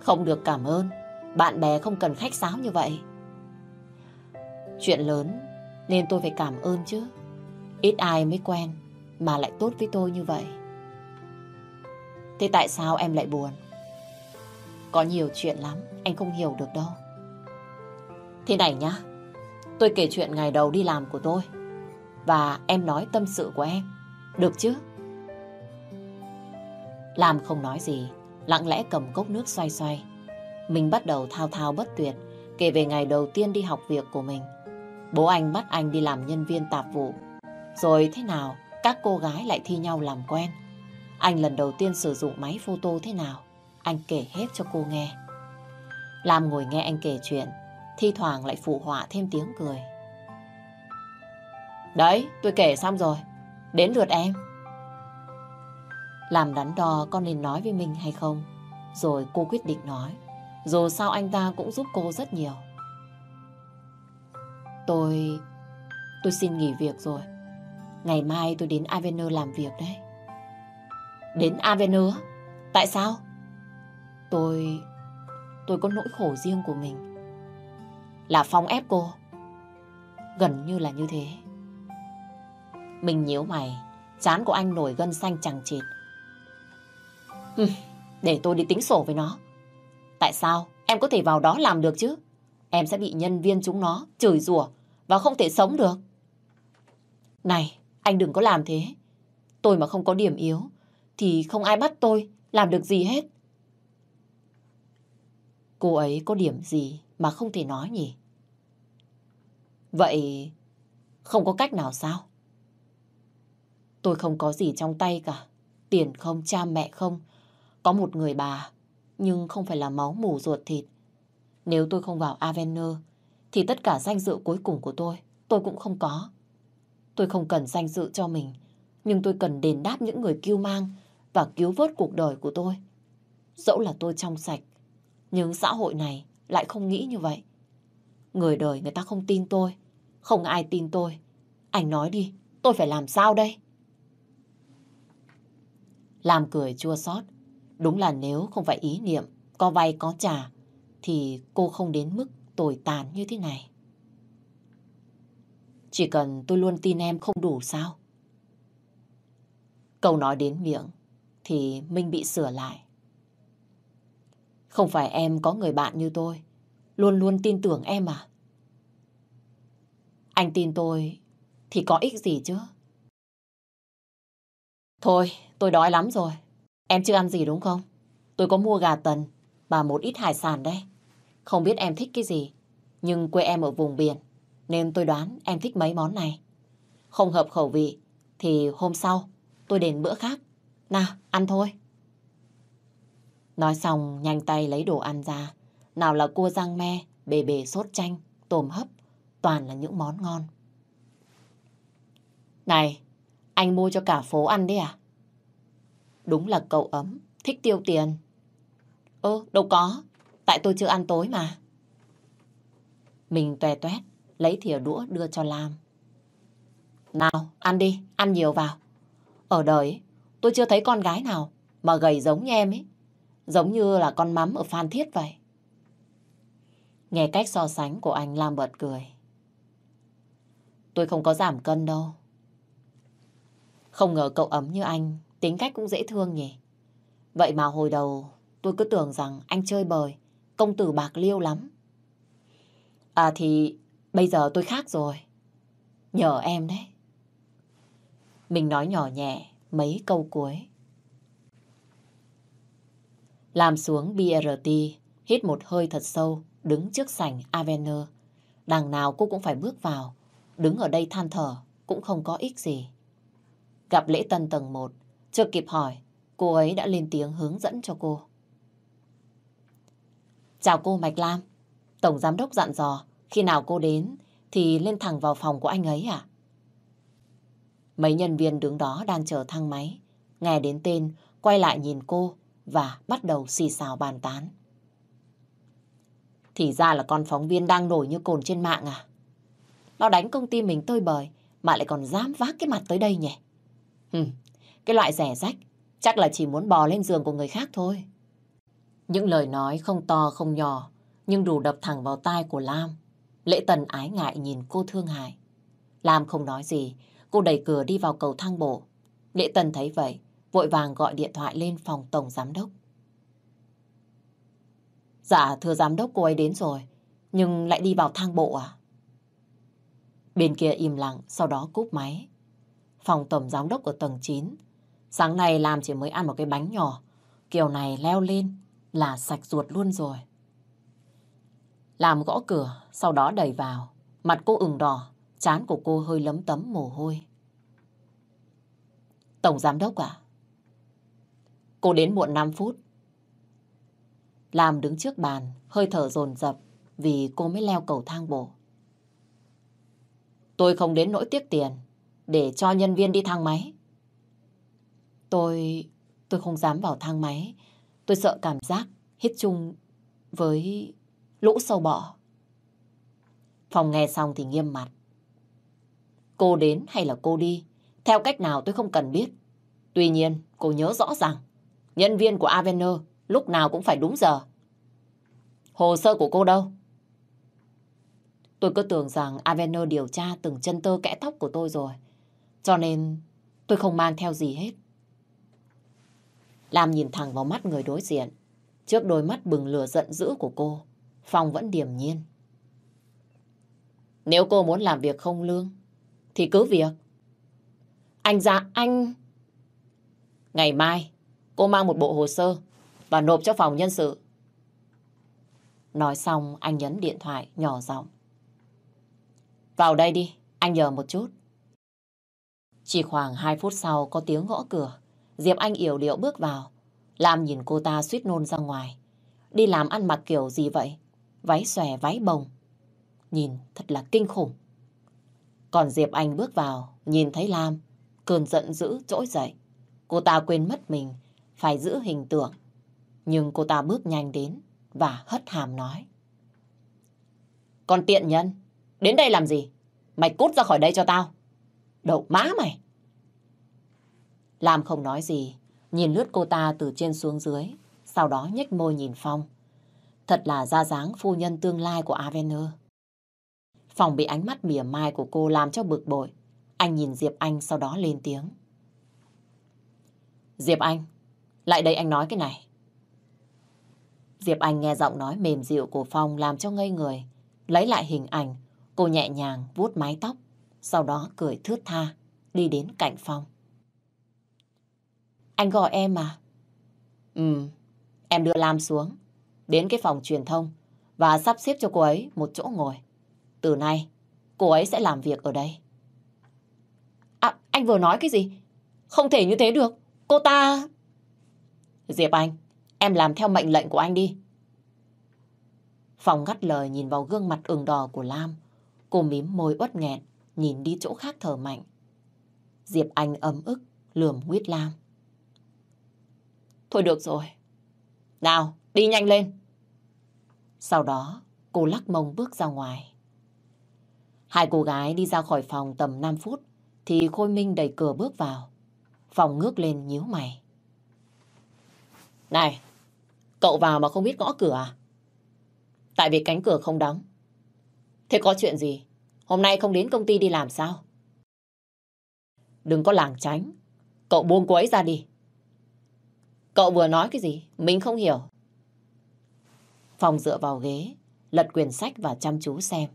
[SPEAKER 2] Không được cảm ơn. Bạn bè không cần khách sáo như vậy. Chuyện lớn nên tôi phải cảm ơn chứ. Ít ai mới quen mà lại tốt với tôi như vậy. Thế tại sao em lại buồn? Có nhiều chuyện lắm, anh không hiểu được đâu. Thế này nhá, tôi kể chuyện ngày đầu đi làm của tôi. Và em nói tâm sự của em. Được chứ? Lam không nói gì, lặng lẽ cầm cốc nước xoay xoay. Mình bắt đầu thao thao bất tuyệt, kể về ngày đầu tiên đi học việc của mình. Bố anh bắt anh đi làm nhân viên tạp vụ. Rồi thế nào, các cô gái lại thi nhau làm quen. Anh lần đầu tiên sử dụng máy photo thế nào, anh kể hết cho cô nghe. Lam ngồi nghe anh kể chuyện, thi thoảng lại phụ họa thêm tiếng cười. Đấy, tôi kể xong rồi. Đến lượt em. Làm đắn đo con nên nói với mình hay không? Rồi cô quyết định nói. Dù sao anh ta cũng giúp cô rất nhiều. Tôi... Tôi xin nghỉ việc rồi. Ngày mai tôi đến Avener làm việc đấy. Đến Avener Tại sao? Tôi... Tôi có nỗi khổ riêng của mình. Là Phong ép cô. Gần như là như thế. Mình nhíu mày, chán của anh nổi gân xanh chẳng chịt. để tôi đi tính sổ với nó. Tại sao em có thể vào đó làm được chứ? Em sẽ bị nhân viên chúng nó chửi rủa và không thể sống được. Này, anh đừng có làm thế. Tôi mà không có điểm yếu thì không ai bắt tôi làm được gì hết. Cô ấy có điểm gì mà không thể nói nhỉ? Vậy không có cách nào sao? Tôi không có gì trong tay cả. Tiền không, cha mẹ không. Có một người bà, nhưng không phải là máu mủ ruột thịt. Nếu tôi không vào Avener, thì tất cả danh dự cuối cùng của tôi, tôi cũng không có. Tôi không cần danh dự cho mình, nhưng tôi cần đền đáp những người kêu mang và cứu vớt cuộc đời của tôi. Dẫu là tôi trong sạch, nhưng xã hội này lại không nghĩ như vậy. Người đời người ta không tin tôi, không ai tin tôi. Anh nói đi, tôi phải làm sao đây? Làm cười chua xót Đúng là nếu không phải ý niệm có vay có trả, thì cô không đến mức tồi tàn như thế này. Chỉ cần tôi luôn tin em không đủ sao? Câu nói đến miệng thì Minh bị sửa lại. Không phải em có người bạn như tôi, luôn luôn tin tưởng em à? Anh tin tôi thì có ích gì chứ? Thôi, tôi đói lắm rồi. Em chưa ăn gì đúng không? Tôi có mua gà tần và một ít hải sản đây. Không biết em thích cái gì, nhưng quê em ở vùng biển, nên tôi đoán em thích mấy món này. Không hợp khẩu vị, thì hôm sau tôi đến bữa khác. Nào, ăn thôi. Nói xong, nhanh tay lấy đồ ăn ra. Nào là cua rang me, bề bề sốt chanh, tôm hấp, toàn là những món ngon. Này, anh mua cho cả phố ăn đấy à? Đúng là cậu ấm, thích tiêu tiền. Ơ, đâu có, tại tôi chưa ăn tối mà. Mình tuè toét, lấy thìa đũa đưa cho Lam. Nào, ăn đi, ăn nhiều vào. Ở đời, tôi chưa thấy con gái nào mà gầy giống như em ấy. Giống như là con mắm ở Phan Thiết vậy. Nghe cách so sánh của anh Lam bật cười. Tôi không có giảm cân đâu. Không ngờ cậu ấm như anh, tính cách cũng dễ thương nhỉ. Vậy mà hồi đầu tôi cứ tưởng rằng anh chơi bời, công tử bạc liêu lắm. À thì bây giờ tôi khác rồi. Nhờ em đấy. Mình nói nhỏ nhẹ mấy câu cuối. Làm xuống BRT, hít một hơi thật sâu, đứng trước sảnh Avener. Đằng nào cô cũng phải bước vào, đứng ở đây than thở, cũng không có ích gì. Gặp lễ tân tầng 1, chưa kịp hỏi, cô ấy đã lên tiếng hướng dẫn cho cô. Chào cô Mạch Lam, Tổng Giám đốc dặn dò, khi nào cô đến thì lên thẳng vào phòng của anh ấy à? Mấy nhân viên đứng đó đang chờ thang máy, nghe đến tên, quay lại nhìn cô và bắt đầu xì xào bàn tán. Thì ra là con phóng viên đang nổi như cồn trên mạng à? Nó đánh công ty mình tơi bời mà lại còn dám vác cái mặt tới đây nhỉ? Hừm, cái loại rẻ rách chắc là chỉ muốn bò lên giường của người khác thôi. Những lời nói không to không nhỏ nhưng đủ đập thẳng vào tai của Lam. Lễ tần ái ngại nhìn cô thương hại. Lam không nói gì, cô đẩy cửa đi vào cầu thang bộ. Lễ tần thấy vậy, vội vàng gọi điện thoại lên phòng tổng giám đốc. Dạ, thưa giám đốc cô ấy đến rồi, nhưng lại đi vào thang bộ à? Bên kia im lặng, sau đó cúp máy. Phòng tổng giám đốc ở tầng 9. Sáng nay Lam chỉ mới ăn một cái bánh nhỏ. Kiểu này leo lên là sạch ruột luôn rồi. Làm gõ cửa, sau đó đẩy vào. Mặt cô ửng đỏ, chán của cô hơi lấm tấm mồ hôi. Tổng giám đốc à? Cô đến muộn 5 phút. Làm đứng trước bàn, hơi thở dồn dập vì cô mới leo cầu thang bộ. Tôi không đến nỗi tiếc tiền để cho nhân viên đi thang máy. Tôi... tôi không dám vào thang máy. Tôi sợ cảm giác hít chung với lũ sâu bọ. Phòng nghe xong thì nghiêm mặt. Cô đến hay là cô đi, theo cách nào tôi không cần biết. Tuy nhiên, cô nhớ rõ rằng, nhân viên của Avener lúc nào cũng phải đúng giờ. Hồ sơ của cô đâu? Tôi cứ tưởng rằng Avener điều tra từng chân tơ kẽ tóc của tôi rồi. Cho nên tôi không mang theo gì hết. Lam nhìn thẳng vào mắt người đối diện. Trước đôi mắt bừng lửa giận dữ của cô, Phong vẫn điềm nhiên. Nếu cô muốn làm việc không lương, thì cứ việc. Anh ra anh... Ngày mai, cô mang một bộ hồ sơ và nộp cho phòng nhân sự. Nói xong, anh nhấn điện thoại nhỏ giọng. Vào đây đi, anh nhờ một chút. Chỉ khoảng 2 phút sau có tiếng gõ cửa. Diệp Anh yểu điệu bước vào. Lam nhìn cô ta suýt nôn ra ngoài. Đi làm ăn mặc kiểu gì vậy? Váy xòe, váy bồng. Nhìn thật là kinh khủng. Còn Diệp Anh bước vào, nhìn thấy Lam, cơn giận dữ trỗi dậy. Cô ta quên mất mình, phải giữ hình tượng. Nhưng cô ta bước nhanh đến và hất hàm nói. Còn tiện nhân, đến đây làm gì? Mày cút ra khỏi đây cho tao. Đậu má mày. Lam không nói gì, nhìn lướt cô ta từ trên xuống dưới, sau đó nhếch môi nhìn Phong. Thật là ra dáng phu nhân tương lai của Avener. Phong bị ánh mắt mỉa mai của cô làm cho bực bội. Anh nhìn Diệp Anh sau đó lên tiếng. Diệp Anh, lại đây anh nói cái này. Diệp Anh nghe giọng nói mềm dịu của Phong làm cho ngây người. Lấy lại hình ảnh, cô nhẹ nhàng vuốt mái tóc, sau đó cười thướt tha, đi đến cạnh Phong. Anh gọi em à? Ừ, em đưa Lam xuống, đến cái phòng truyền thông và sắp xếp cho cô ấy một chỗ ngồi. Từ nay, cô ấy sẽ làm việc ở đây. À, anh vừa nói cái gì? Không thể như thế được. Cô ta... Diệp Anh, em làm theo mệnh lệnh của anh đi. Phòng ngắt lời nhìn vào gương mặt ửng đỏ của Lam. Cô mím môi uất nghẹn, nhìn đi chỗ khác thở mạnh. Diệp Anh ấm ức, lườm huyết Lam. Thôi được rồi. Nào, đi nhanh lên. Sau đó, cô lắc mông bước ra ngoài. Hai cô gái đi ra khỏi phòng tầm 5 phút, thì Khôi Minh đẩy cửa bước vào. Phòng ngước lên nhíu mày. Này, cậu vào mà không biết gõ cửa à? Tại vì cánh cửa không đóng. Thế có chuyện gì? Hôm nay không đến công ty đi làm sao? Đừng có lảng tránh. Cậu buông cô ấy ra đi. Cậu vừa nói cái gì? Mình không hiểu. Phòng dựa vào ghế, lật quyển sách và chăm chú xem.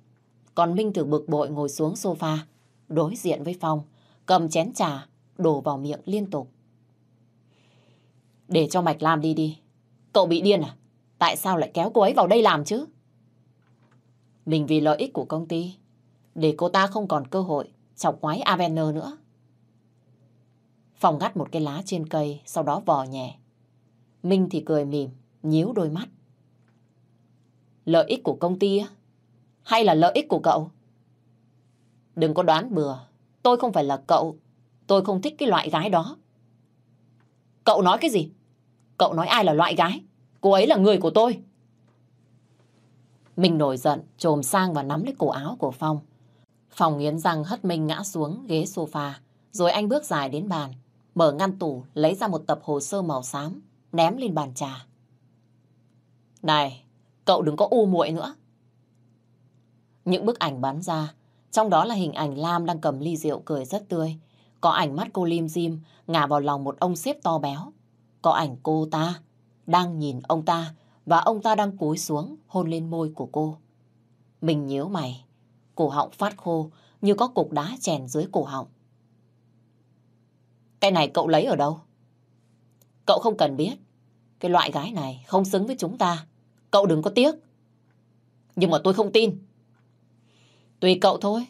[SPEAKER 2] Còn Minh từ bực bội ngồi xuống sofa, đối diện với Phong, cầm chén trà, đổ vào miệng liên tục. Để cho Mạch Lam đi đi. Cậu bị điên à? Tại sao lại kéo cô ấy vào đây làm chứ? Mình vì lợi ích của công ty, để cô ta không còn cơ hội chọc quái Avener nữa. Phòng gắt một cái lá trên cây, sau đó vò nhẹ. Minh thì cười mỉm, nhíu đôi mắt. Lợi ích của công ty á? Hay là lợi ích của cậu? Đừng có đoán bừa. Tôi không phải là cậu. Tôi không thích cái loại gái đó. Cậu nói cái gì? Cậu nói ai là loại gái? Cô ấy là người của tôi. Mình nổi giận, trồm sang và nắm lấy cổ áo của Phong. Phong nghiến răng hất Minh ngã xuống ghế sofa. Rồi anh bước dài đến bàn, mở ngăn tủ, lấy ra một tập hồ sơ màu xám, ném lên bàn trà. Này, cậu đừng có u muội nữa. Những bức ảnh bán ra, trong đó là hình ảnh Lam đang cầm ly rượu cười rất tươi. Có ảnh mắt cô lim dim ngả vào lòng một ông xếp to béo. Có ảnh cô ta đang nhìn ông ta và ông ta đang cúi xuống hôn lên môi của cô. Mình nhíu mày, cổ họng phát khô như có cục đá chèn dưới cổ họng. Cái này cậu lấy ở đâu? Cậu không cần biết. Cái loại gái này không xứng với chúng ta. Cậu đừng có tiếc. Nhưng mà tôi không tin. Tùy cậu thôi.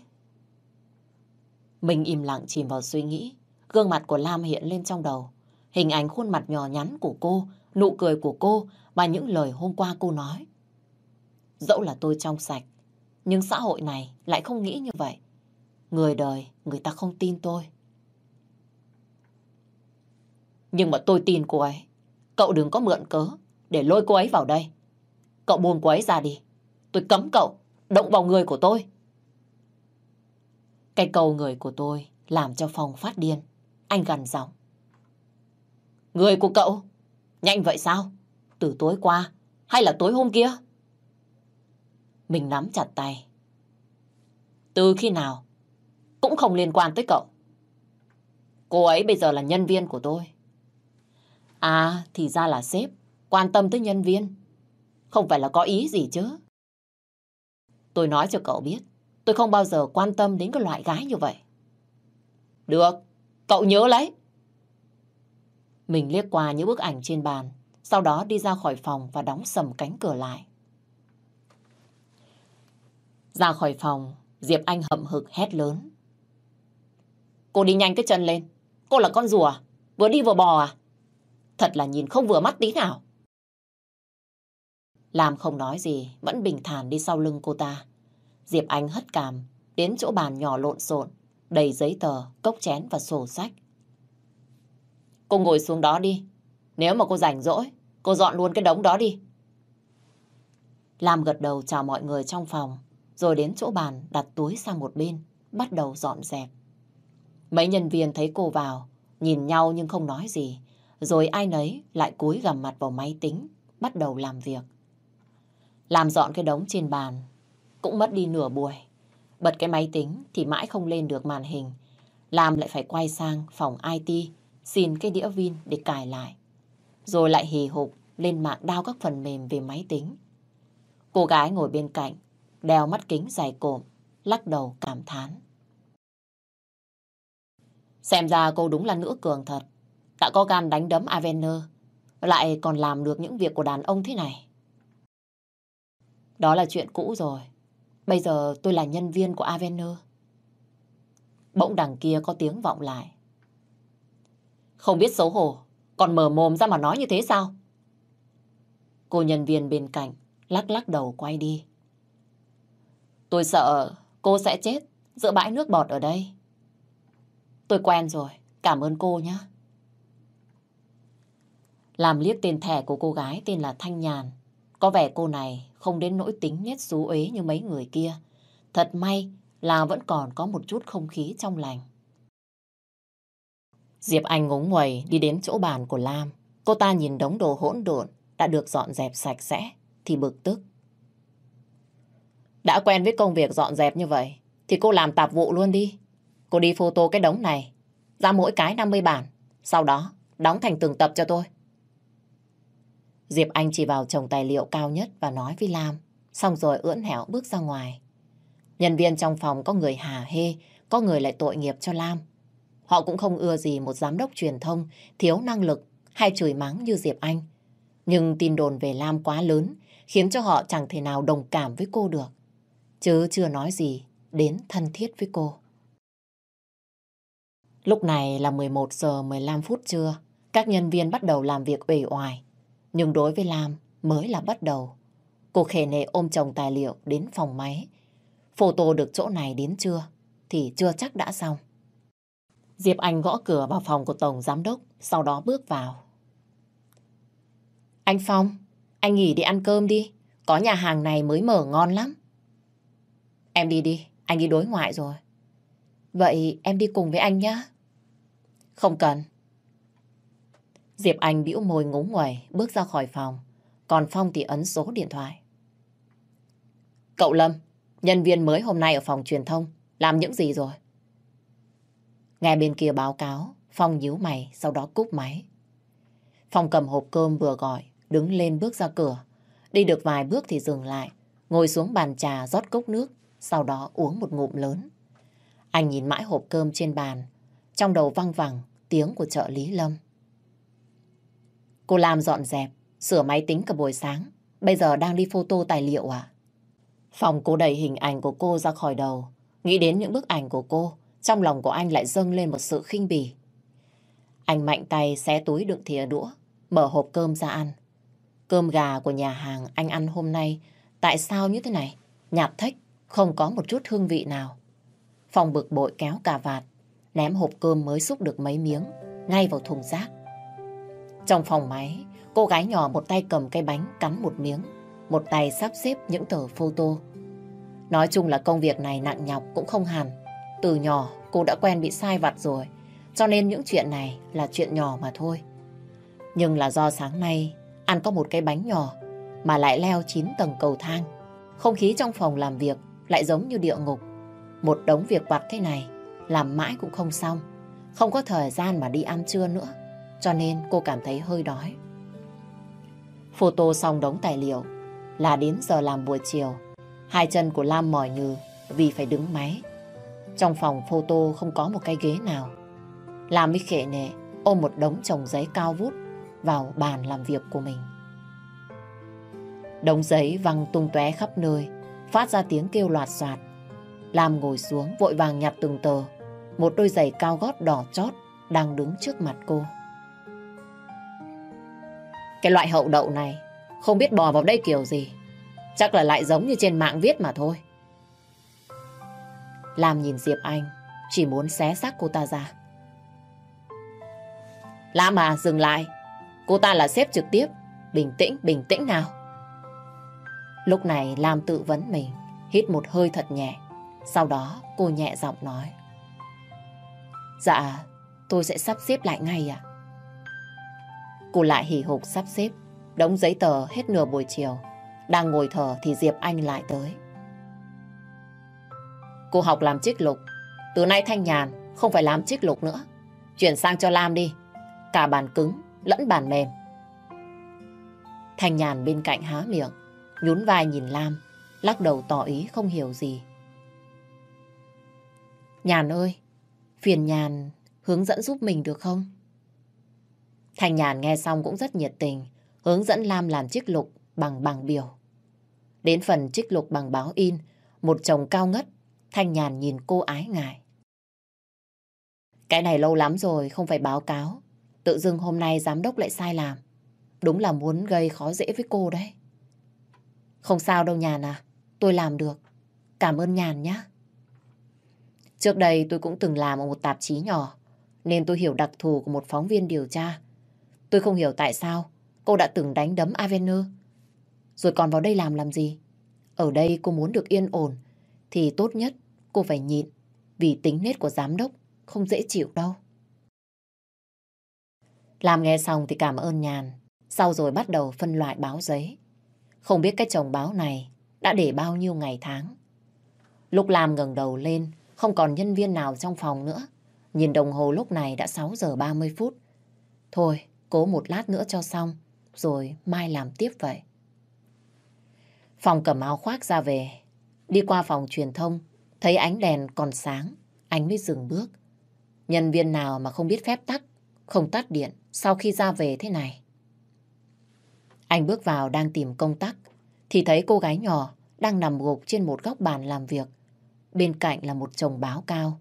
[SPEAKER 2] Mình im lặng chìm vào suy nghĩ. Gương mặt của Lam hiện lên trong đầu. Hình ảnh khuôn mặt nhỏ nhắn của cô, nụ cười của cô và những lời hôm qua cô nói. Dẫu là tôi trong sạch, nhưng xã hội này lại không nghĩ như vậy. Người đời, người ta không tin tôi. Nhưng mà tôi tin cô ấy. Cậu đừng có mượn cớ để lôi cô ấy vào đây. Cậu buông cô ấy ra đi. Tôi cấm cậu, động vào người của tôi. Cái câu người của tôi làm cho Phong phát điên. Anh gằn giọng. Người của cậu? Nhanh vậy sao? Từ tối qua hay là tối hôm kia? Mình nắm chặt tay. Từ khi nào? Cũng không liên quan tới cậu. Cô ấy bây giờ là nhân viên của tôi. À, thì ra là sếp, quan tâm tới nhân viên. Không phải là có ý gì chứ. Tôi nói cho cậu biết, tôi không bao giờ quan tâm đến cái loại gái như vậy. Được, cậu nhớ lấy. Mình liếc qua những bức ảnh trên bàn, sau đó đi ra khỏi phòng và đóng sầm cánh cửa lại. Ra khỏi phòng, Diệp Anh hậm hực hét lớn. Cô đi nhanh cái chân lên. Cô là con rùa, à? vừa đi vừa bò à? Thật là nhìn không vừa mắt tí nào. Lam không nói gì, vẫn bình thản đi sau lưng cô ta. Diệp Anh hất cảm, đến chỗ bàn nhỏ lộn xộn, đầy giấy tờ, cốc chén và sổ sách. Cô ngồi xuống đó đi. Nếu mà cô rảnh rỗi, cô dọn luôn cái đống đó đi. Lam gật đầu chào mọi người trong phòng, rồi đến chỗ bàn đặt túi sang một bên, bắt đầu dọn dẹp. Mấy nhân viên thấy cô vào, nhìn nhau nhưng không nói gì, rồi ai nấy lại cúi gằm mặt vào máy tính, bắt đầu làm việc. Làm dọn cái đống trên bàn, cũng mất đi nửa buổi. Bật cái máy tính thì mãi không lên được màn hình. Làm lại phải quay sang phòng IT, xin cái đĩa Vin để cài lại. Rồi lại hì hục lên mạng đao các phần mềm về máy tính. Cô gái ngồi bên cạnh, đeo mắt kính dài cộm, lắc đầu cảm thán. Xem ra cô đúng là nữ cường thật. Đã có gan đánh đấm Avener, lại còn làm được những việc của đàn ông thế này. Đó là chuyện cũ rồi. Bây giờ tôi là nhân viên của Avener. Bỗng đằng kia có tiếng vọng lại. Không biết xấu hổ, còn mở mồm ra mà nói như thế sao? Cô nhân viên bên cạnh lắc lắc đầu quay đi. Tôi sợ cô sẽ chết giữa bãi nước bọt ở đây. Tôi quen rồi, cảm ơn cô nhé. Làm liếc tên thẻ của cô gái tên là Thanh Nhàn. Có vẻ cô này không đến nỗi tính nết xú uế như mấy người kia. Thật may là vẫn còn có một chút không khí trong lành. Diệp Anh ngúng nguầy đi đến chỗ bàn của Lam. Cô ta nhìn đống đồ hỗn độn đã được dọn dẹp sạch sẽ, thì bực tức. Đã quen với công việc dọn dẹp như vậy, thì cô làm tạp vụ luôn đi. Cô đi photo cái đống này, ra mỗi cái 50 bản. Sau đó đóng thành từng tập cho tôi. Diệp Anh chỉ vào chồng tài liệu cao nhất và nói với Lam. Xong rồi ưỡn hẻo bước ra ngoài. Nhân viên trong phòng có người hà hê, có người lại tội nghiệp cho Lam. Họ cũng không ưa gì một giám đốc truyền thông thiếu năng lực hay chửi mắng như Diệp Anh. Nhưng tin đồn về Lam quá lớn khiến cho họ chẳng thể nào đồng cảm với cô được. Chứ chưa nói gì đến thân thiết với cô. Lúc này là 11 giờ 15 phút trưa. Các nhân viên bắt đầu làm việc uể oải. Nhưng đối với Lam mới là bắt đầu. Cô khề nề ôm chồng tài liệu đến phòng máy. Photo được chỗ này đến chưa thì chưa chắc đã xong. Diệp Anh gõ cửa vào phòng của Tổng Giám Đốc, sau đó bước vào. Anh Phong, anh nghỉ đi ăn cơm đi. Có nhà hàng này mới mở ngon lắm. Em đi đi, anh đi đối ngoại rồi. Vậy em đi cùng với anh nhé. Không cần. Diệp Anh bĩu môi ngúng nguẩy bước ra khỏi phòng. Còn Phong thì ấn số điện thoại. Cậu Lâm, nhân viên mới hôm nay ở phòng truyền thông, làm những gì rồi? Nghe bên kia báo cáo, Phong nhíu mày, sau đó cúp máy. Phong cầm hộp cơm vừa gọi, đứng lên bước ra cửa. Đi được vài bước thì dừng lại, ngồi xuống bàn trà rót cốc nước, sau đó uống một ngụm lớn. Anh nhìn mãi hộp cơm trên bàn, trong đầu văng vẳng tiếng của trợ lý Lâm. Cô làm dọn dẹp, sửa máy tính cả buổi sáng, bây giờ đang đi photo tài liệu à? Phòng cô đẩy hình ảnh của cô ra khỏi đầu, nghĩ đến những bức ảnh của cô, trong lòng của anh lại dâng lên một sự khinh bỉ. Anh mạnh tay xé túi đựng thìa đũa, mở hộp cơm ra ăn. Cơm gà của nhà hàng anh ăn hôm nay, tại sao như thế này? Nhạt thách, không có một chút hương vị nào. Phòng bực bội kéo cà vạt, ném hộp cơm mới xúc được mấy miếng, ngay vào thùng rác. Trong phòng máy, cô gái nhỏ một tay cầm cây bánh cắn một miếng, một tay sắp xếp những tờ photo. Nói chung là công việc này nặng nhọc cũng không hẳn. Từ nhỏ cô đã quen bị sai vặt rồi, cho nên những chuyện này là chuyện nhỏ mà thôi. Nhưng là do sáng nay ăn có một cái bánh nhỏ mà lại leo 9 tầng cầu thang. Không khí trong phòng làm việc lại giống như địa ngục. Một đống việc vặt thế này làm mãi cũng không xong. Không có thời gian mà đi ăn trưa nữa. Cho nên cô cảm thấy hơi đói. Photo xong đống tài liệu là đến giờ làm buổi chiều. Hai chân của Lam mỏi nhừ vì phải đứng máy. Trong phòng photo không có một cái ghế nào. Lam mới khệ nệ ôm một đống chồng giấy cao vút vào bàn làm việc của mình. Đống giấy văng tung tóe khắp nơi, phát ra tiếng kêu loạt soạt. Lam ngồi xuống vội vàng nhặt từng tờ, một đôi giày cao gót đỏ chót đang đứng trước mặt cô. Cái loại hậu đậu này không biết bò vào đây kiểu gì. Chắc là lại giống như trên mạng viết mà thôi. Lam nhìn Diệp Anh, chỉ muốn xé xác cô ta ra. Lam à, dừng lại. Cô ta là sếp trực tiếp. Bình tĩnh, bình tĩnh nào. Lúc này Lam tự vấn mình, hít một hơi thật nhẹ. Sau đó cô nhẹ giọng nói. Dạ, tôi sẽ sắp xếp lại ngay ạ. Cô lại hì hục sắp xếp, đống giấy tờ hết nửa buổi chiều. Đang ngồi thở thì Diệp Anh lại tới. Cô học làm trích lục. Từ nay Thanh Nhàn không phải làm trích lục nữa. Chuyển sang cho Lam đi. Cả bàn cứng lẫn bàn mềm. Thanh Nhàn bên cạnh há miệng, nhún vai nhìn Lam, lắc đầu tỏ ý không hiểu gì. Nhàn ơi, phiền Nhàn hướng dẫn giúp mình được không? Thanh Nhàn nghe xong cũng rất nhiệt tình, hướng dẫn Lam làm chiếc lục bằng bằng biểu. Đến phần trích lục bằng báo in, một chồng cao ngất, Thanh Nhàn nhìn cô ái ngại. Cái này lâu lắm rồi, không phải báo cáo. Tự dưng hôm nay giám đốc lại sai làm. Đúng là muốn gây khó dễ với cô đấy. Không sao đâu Nhàn à, tôi làm được. Cảm ơn Nhàn nhé. Trước đây tôi cũng từng làm ở một tạp chí nhỏ, nên tôi hiểu đặc thù của một phóng viên điều tra. Tôi không hiểu tại sao cô đã từng đánh đấm Avener. Rồi còn vào đây làm làm gì? Ở đây cô muốn được yên ổn, thì tốt nhất cô phải nhịn, vì tính nết của giám đốc không dễ chịu đâu. Làm nghe xong thì cảm ơn nhàn, sau rồi bắt đầu phân loại báo giấy. Không biết cái chồng báo này đã để bao nhiêu ngày tháng. Lúc làm ngẩng đầu lên, không còn nhân viên nào trong phòng nữa. Nhìn đồng hồ lúc này đã 6 giờ 30 phút. Thôi, cố một lát nữa cho xong, rồi mai làm tiếp vậy. Phòng cầm áo khoác ra về, đi qua phòng truyền thông, thấy ánh đèn còn sáng, anh mới dừng bước. Nhân viên nào mà không biết phép tắt, không tắt điện sau khi ra về thế này. Anh bước vào đang tìm công tắc, thì thấy cô gái nhỏ đang nằm gục trên một góc bàn làm việc. Bên cạnh là một chồng báo cao.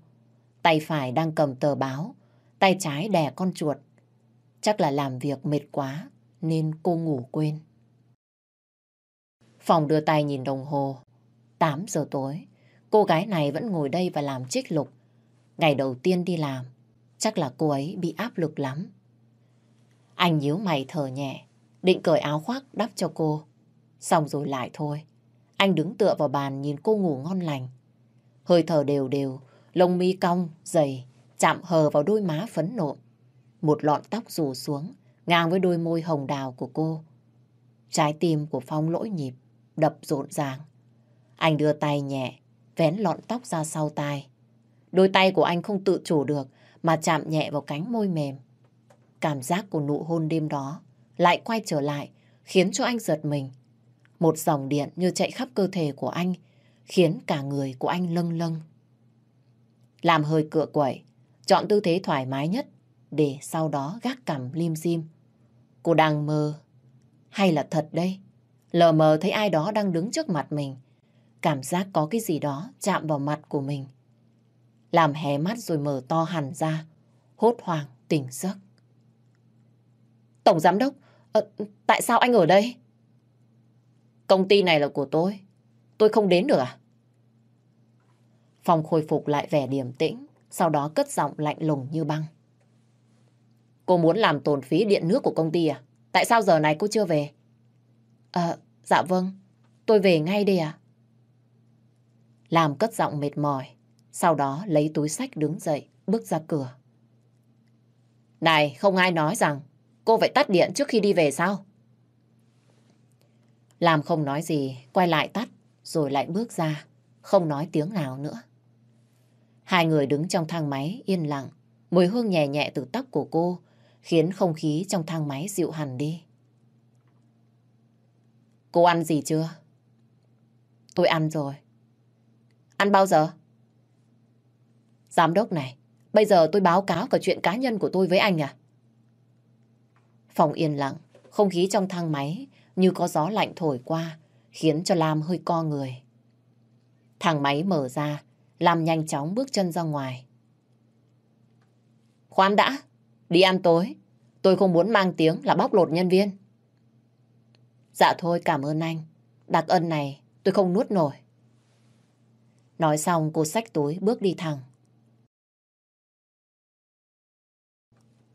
[SPEAKER 2] Tay phải đang cầm tờ báo, tay trái đè con chuột. Chắc là làm việc mệt quá nên cô ngủ quên. Phòng đưa tay nhìn đồng hồ. 8 giờ tối, cô gái này vẫn ngồi đây và làm trích lục. Ngày đầu tiên đi làm, chắc là cô ấy bị áp lực lắm. Anh nhíu mày thở nhẹ, định cởi áo khoác đắp cho cô. Xong rồi lại thôi. Anh đứng tựa vào bàn nhìn cô ngủ ngon lành. Hơi thở đều đều, lông mi cong, dày, chạm hờ vào đôi má phấn nộm. Một lọn tóc rủ xuống, ngang với đôi môi hồng đào của cô. Trái tim của Phong lỗi nhịp, đập rộn ràng. Anh đưa tay nhẹ, vén lọn tóc ra sau tai. Đôi tay của anh không tự chủ được mà chạm nhẹ vào cánh môi mềm. Cảm giác của nụ hôn đêm đó lại quay trở lại, khiến cho anh giật mình. Một dòng điện như chạy khắp cơ thể của anh, khiến cả người của anh lâng lâng. Làm hơi cựa quẩy, chọn tư thế thoải mái nhất, để sau đó gác cằm lim dim. Cô đang mơ, hay là thật đây? Lờ mờ thấy ai đó đang đứng trước mặt mình. Cảm giác có cái gì đó chạm vào mặt của mình. Làm hé mắt rồi mở to hẳn ra, hốt hoảng tỉnh giấc. Tổng giám đốc, à, tại sao anh ở đây? Công ty này là của tôi. Tôi không đến được à? Phong khôi phục lại vẻ điềm tĩnh, sau đó cất giọng lạnh lùng như băng. Cô muốn làm tổn phí điện nước của công ty à? Tại sao giờ này cô chưa về? À, dạ vâng, tôi về ngay đây à? Làm cất giọng mệt mỏi, sau đó lấy túi sách đứng dậy, bước ra cửa. Này, không ai nói rằng cô phải tắt điện trước khi đi về sao? Làm không nói gì, quay lại tắt, rồi lại bước ra, không nói tiếng nào nữa. Hai người đứng trong thang máy yên lặng, mùi hương nhẹ nhẹ từ tóc của cô khiến không khí trong thang máy dịu hẳn đi. Cô ăn gì chưa? Tôi ăn rồi. Ăn bao giờ? Giám đốc này, bây giờ tôi báo cáo cả chuyện cá nhân của tôi với anh à? Phòng yên lặng, không khí trong thang máy như có gió lạnh thổi qua, khiến cho Lam hơi co người. Thang máy mở ra, Lam nhanh chóng bước chân ra ngoài. Khoan đã, đi ăn tối. Tôi không muốn mang tiếng là bóc lột nhân viên. Dạ thôi, cảm ơn anh. Đặc ân này tôi không nuốt nổi. Nói xong cô xách túi bước đi thẳng.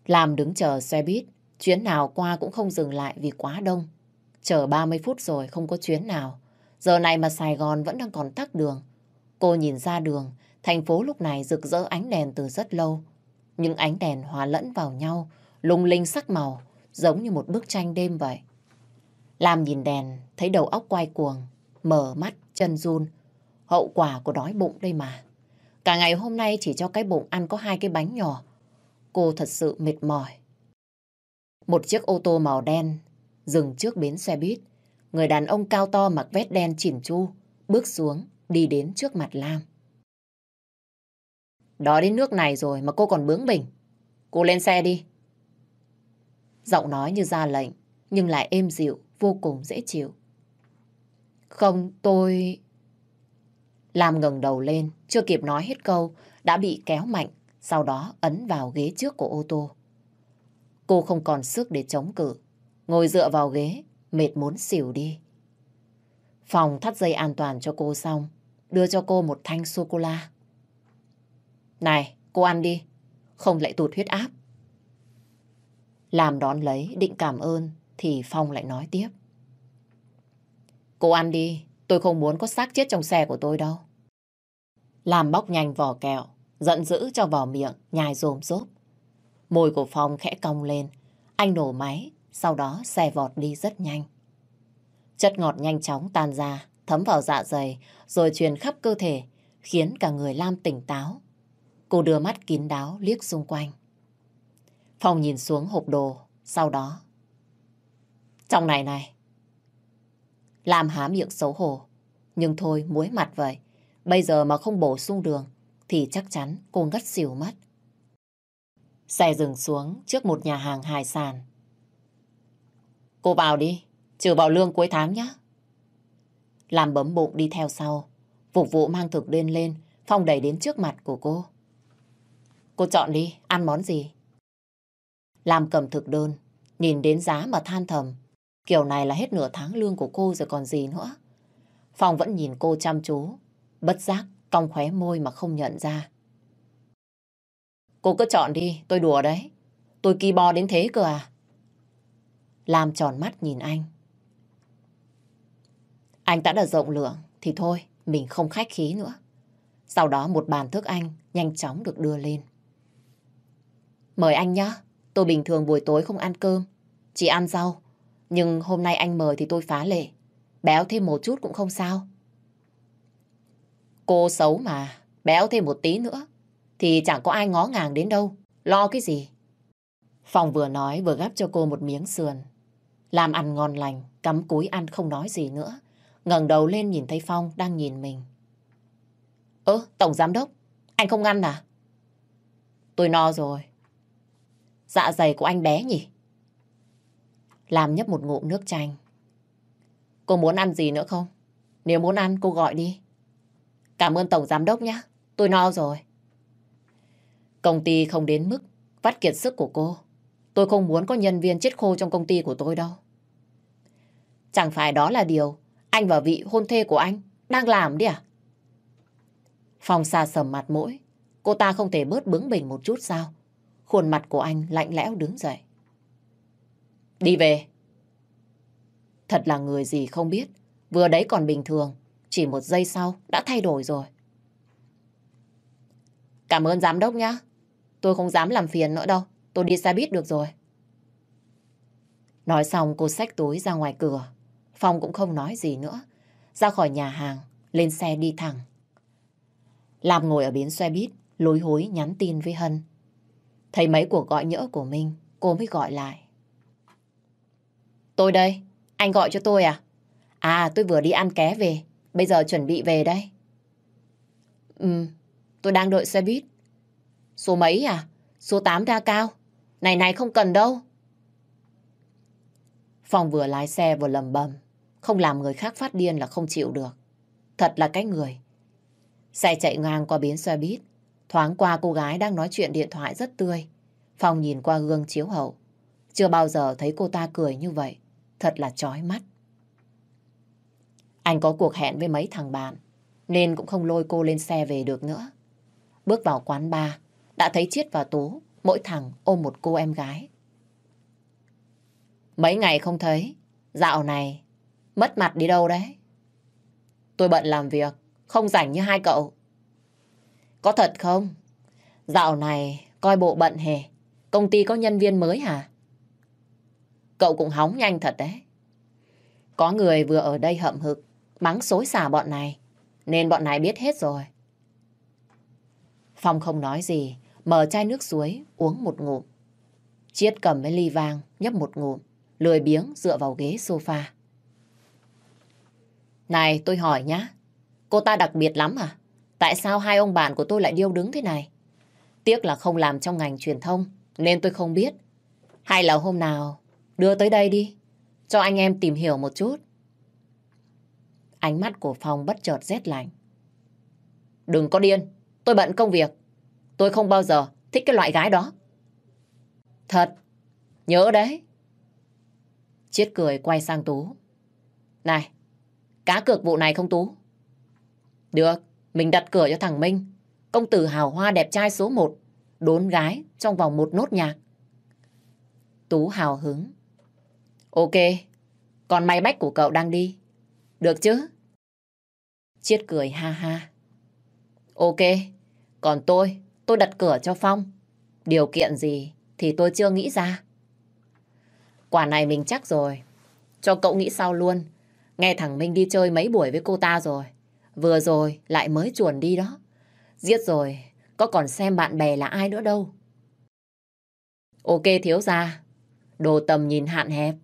[SPEAKER 2] Làm đứng chờ xe buýt, chuyến nào qua cũng không dừng lại vì quá đông. Chờ 30 phút rồi không có chuyến nào. Giờ này mà Sài Gòn vẫn đang còn tắc đường. Cô nhìn ra đường, thành phố lúc này rực rỡ ánh đèn từ rất lâu. Những ánh đèn hòa lẫn vào nhau, lung linh sắc màu, giống như một bức tranh đêm vậy. Lam nhìn đèn, thấy đầu óc quay cuồng, mở mắt, chân run. Hậu quả của đói bụng đây mà. Cả ngày hôm nay chỉ cho cái bụng ăn có hai cái bánh nhỏ. Cô thật sự mệt mỏi. Một chiếc ô tô màu đen dừng trước bến xe buýt. Người đàn ông cao to mặc vest đen chỉn chu, bước xuống, đi đến trước mặt Lam. Đó đến nước này rồi mà cô còn bướng bỉnh. Cô lên xe đi. Giọng nói như ra lệnh, nhưng lại êm dịu, vô cùng dễ chịu. Không, tôi... Lam ngẩng đầu lên, chưa kịp nói hết câu, đã bị kéo mạnh, sau đó ấn vào ghế trước của ô tô. Cô không còn sức để chống cự, ngồi dựa vào ghế, mệt muốn xỉu đi. Phòng thắt dây an toàn cho cô xong, đưa cho cô một thanh sô-cô-la. Này, cô ăn đi, không lại tụt huyết áp. Làm đón lấy, định cảm ơn, thì Phong lại nói tiếp. Cô ăn đi, tôi không muốn có xác chết trong xe của tôi đâu. Làm bóc nhanh vỏ kẹo, giận dữ cho vào miệng, nhai rồm rốp. Môi của Phong khẽ cong lên, anh nổ máy, sau đó xe vọt đi rất nhanh. Chất ngọt nhanh chóng tan ra, thấm vào dạ dày, rồi truyền khắp cơ thể, khiến cả người Lam tỉnh táo. Cô đưa mắt kín đáo liếc xung quanh. Phong nhìn xuống hộp đồ, sau đó. Trong này này. Lam há miệng xấu hổ, nhưng thôi muối mặt vậy. Bây giờ mà không bổ sung đường, thì chắc chắn cô ngất xỉu mất. Xe dừng xuống trước một nhà hàng hải sản. Cô vào đi, trừ vào lương cuối tháng nhé. Làm bấm bụng đi theo sau. Phục vụ mang thực đơn lên, Phong đẩy đến trước mặt của cô. Cô chọn đi, ăn món gì? Làm cầm thực đơn, nhìn đến giá mà than thầm. Kiểu này là hết nửa tháng lương của cô rồi còn gì nữa. Phong vẫn nhìn cô chăm chú, bất giác, cong khóe môi mà không nhận ra. Cô cứ chọn đi, tôi đùa đấy. Tôi kỳ bo đến thế cơ à? Làm tròn mắt nhìn anh. Anh đã đã rộng lượng, thì thôi, mình không khách khí nữa. Sau đó một bàn thức anh nhanh chóng được đưa lên. Mời anh nhé. Tôi bình thường buổi tối không ăn cơm, chỉ ăn rau. Nhưng hôm nay anh mời thì tôi phá lệ. Béo thêm một chút cũng không sao. Cô xấu mà, béo thêm một tí nữa. Thì chẳng có ai ngó ngàng đến đâu. Lo cái gì? Phòng vừa nói vừa gắp cho cô một miếng sườn. Làm ăn ngon lành, cắm cúi ăn không nói gì nữa. ngẩng đầu lên nhìn thấy Phong đang nhìn mình. Ơ, Tổng Giám Đốc, anh không ăn à? Tôi no rồi. Dạ dày của anh bé nhỉ? Làm nhấp một ngụm nước chanh. Cô muốn ăn gì nữa không? Nếu muốn ăn, cô gọi đi. Cảm ơn Tổng Giám Đốc nhé. Tôi no rồi. Công ty không đến mức vắt kiệt sức của cô. Tôi không muốn có nhân viên chết khô trong công ty của tôi đâu. Chẳng phải đó là điều anh và vị hôn thê của anh đang làm đi à? Phong xa sầm mặt mũi. Cô ta không thể bớt bướng bỉnh một chút sao? Khuôn mặt của anh lạnh lẽo đứng dậy. Đi về. Thật là người gì không biết. Vừa đấy còn bình thường. Chỉ một giây sau đã thay đổi rồi. Cảm ơn giám đốc nhá. Tôi không dám làm phiền nữa đâu. Tôi đi xe buýt được rồi. Nói xong cô xách túi ra ngoài cửa. Phong cũng không nói gì nữa. Ra khỏi nhà hàng, lên xe đi thẳng. Làm ngồi ở bến xe buýt, lối hối nhắn tin với Hân. Thấy mấy cuộc gọi nhỡ của mình, cô mới gọi lại. Tôi đây, anh gọi cho tôi à? À, tôi vừa đi ăn ké về, bây giờ chuẩn bị về đây. Ừ, tôi đang đợi xe buýt. Số mấy à? Số 8 ra cao. Này này không cần đâu. phòng vừa lái xe vừa lầm bầm. Không làm người khác phát điên là không chịu được. Thật là cái người. Xe chạy ngang qua bến xe buýt. Thoáng qua cô gái đang nói chuyện điện thoại rất tươi. Phong nhìn qua gương chiếu hậu. Chưa bao giờ thấy cô ta cười như vậy. Thật là chói mắt. Anh có cuộc hẹn với mấy thằng bạn. Nên cũng không lôi cô lên xe về được nữa. Bước vào quán bar. Đã thấy Chiết và Tú. Mỗi thằng ôm một cô em gái. Mấy ngày không thấy. Dạo này, mất mặt đi đâu đấy? Tôi bận làm việc. Không rảnh như hai cậu. Có thật không? Dạo này coi bộ bận hề. Công ty có nhân viên mới hả? cậu cũng hóng nhanh thật đấy. Có người vừa ở đây hậm hực, mắng xối xả bọn này, nên bọn này biết hết rồi. Phong không nói gì, mở chai nước suối, uống một ngụm. Chiết cầm với ly vang, nhấp một ngụm, lười biếng dựa vào ghế sofa. Này, tôi hỏi nhá, cô ta đặc biệt lắm à? Tại sao hai ông bạn của tôi lại điêu đứng thế này? Tiếc là không làm trong ngành truyền thông, nên tôi không biết. Hay là hôm nào đưa tới đây đi, cho anh em tìm hiểu một chút. Ánh mắt của Phong bất chợt rét lạnh. Đừng có điên, tôi bận công việc. Tôi không bao giờ thích cái loại gái đó. Thật, nhớ đấy. Chiết cười quay sang Tú. Này, cá cược vụ này không Tú? Được, mình đặt cửa cho thằng Minh. Công tử hào hoa đẹp trai số một. Đốn gái trong vòng một nốt nhạc. Tú hào hứng. Ok, còn may bách của cậu đang đi. Được chứ? Chiết cười ha ha. Ok, còn tôi, tôi đặt cửa cho Phong. Điều kiện gì thì tôi chưa nghĩ ra. Quả này mình chắc rồi. Cho cậu nghĩ sau luôn. Nghe thằng Minh đi chơi mấy buổi với cô ta rồi. Vừa rồi lại mới chuồn đi đó. Giết rồi, có còn xem bạn bè là ai nữa đâu. Ok thiếu gia, đồ tầm nhìn hạn hẹp.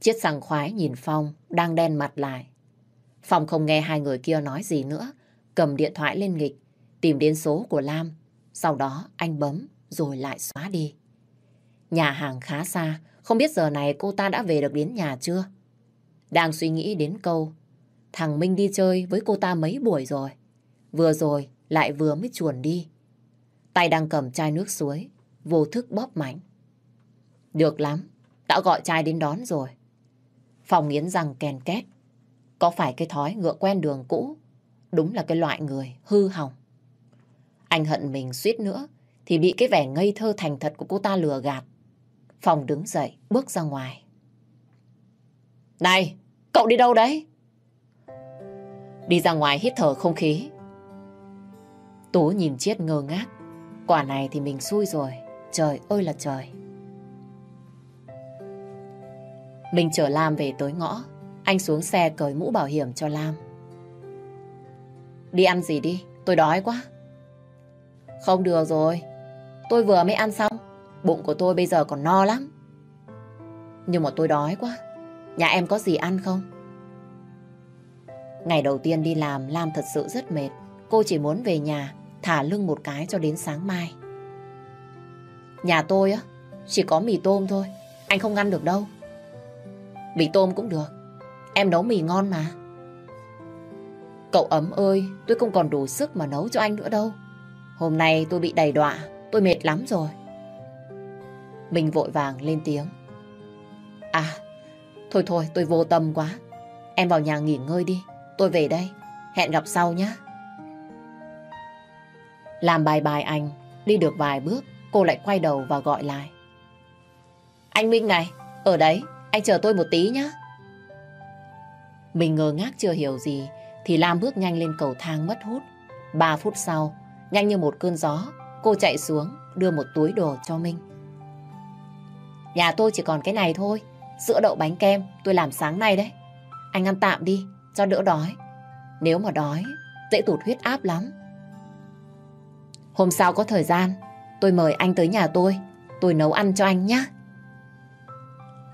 [SPEAKER 2] Chiết sàng khoái nhìn Phong, đang đen mặt lại. Phong không nghe hai người kia nói gì nữa, cầm điện thoại lên nghịch, tìm đến số của Lam. Sau đó anh bấm, rồi lại xóa đi. Nhà hàng khá xa, không biết giờ này cô ta đã về được đến nhà chưa? Đang suy nghĩ đến câu, thằng Minh đi chơi với cô ta mấy buổi rồi. Vừa rồi, lại vừa mới chuồn đi. Tay đang cầm chai nước suối, vô thức bóp mạnh. Được lắm, đã gọi trai đến đón rồi. Phòng yến rằng kèn két. Có phải cái thói ngựa quen đường cũ? Đúng là cái loại người hư hỏng. Anh hận mình suýt nữa thì bị cái vẻ ngây thơ thành thật của cô ta lừa gạt. Phòng đứng dậy, bước ra ngoài. Này, cậu đi đâu đấy? Đi ra ngoài hít thở không khí. Tú nhìn Chiết ngơ ngác. Quả này thì mình xui rồi. Trời ơi là trời. Mình chở Lam về tới ngõ. Anh xuống xe cởi mũ bảo hiểm cho Lam. Đi ăn gì đi, tôi đói quá. Không được rồi, tôi vừa mới ăn xong. Bụng của tôi bây giờ còn no lắm. Nhưng mà tôi đói quá. Nhà em có gì ăn không? Ngày đầu tiên đi làm, Lam thật sự rất mệt. Cô chỉ muốn về nhà, thả lưng một cái cho đến sáng mai. Nhà tôi á, chỉ có mì tôm thôi. Anh không ăn được đâu. Mì tôm cũng được. Em nấu mì ngon mà. Cậu ấm ơi, tôi không còn đủ sức mà nấu cho anh nữa đâu. Hôm nay tôi bị đầy đọa, tôi mệt lắm rồi. Mình vội vàng lên tiếng. À, thôi thôi, tôi vô tâm quá. Em vào nhà nghỉ ngơi đi, tôi về đây. Hẹn gặp sau nhé. Làm bài bài anh, đi được vài bước, cô lại quay đầu và gọi lại. Anh Minh này, ở đấy, anh chờ tôi một tí nhé. Mình ngờ ngác chưa hiểu gì, thì Lam bước nhanh lên cầu thang mất hút. Ba phút sau, nhanh như một cơn gió, cô chạy xuống, đưa một túi đồ cho Minh. Nhà tôi chỉ còn cái này thôi, sữa đậu bánh kem tôi làm sáng nay đấy. Anh ăn tạm đi, cho đỡ đói. Nếu mà đói, dễ tụt huyết áp lắm. Hôm sau có thời gian, tôi mời anh tới nhà tôi, tôi nấu ăn cho anh nhé.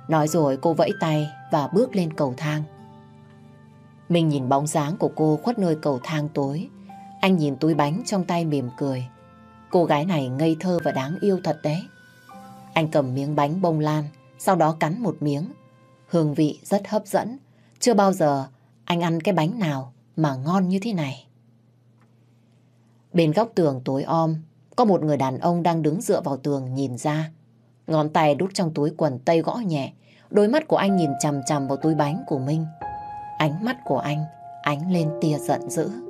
[SPEAKER 2] Nói rồi cô vẫy tay và bước lên cầu thang. Mình nhìn bóng dáng của cô khuất nơi cầu thang tối. Anh nhìn túi bánh trong tay mỉm cười. Cô gái này ngây thơ và đáng yêu thật đấy. Anh cầm miếng bánh bông lan, sau đó cắn một miếng. Hương vị rất hấp dẫn. Chưa bao giờ anh ăn cái bánh nào mà ngon như thế này. Bên góc tường tối om, có một người đàn ông đang đứng dựa vào tường nhìn ra. Ngón tay đút trong túi quần tây gõ nhẹ. Đôi mắt của anh nhìn chằm chằm vào túi bánh của Minh. Ánh mắt của anh ánh lên tia giận dữ.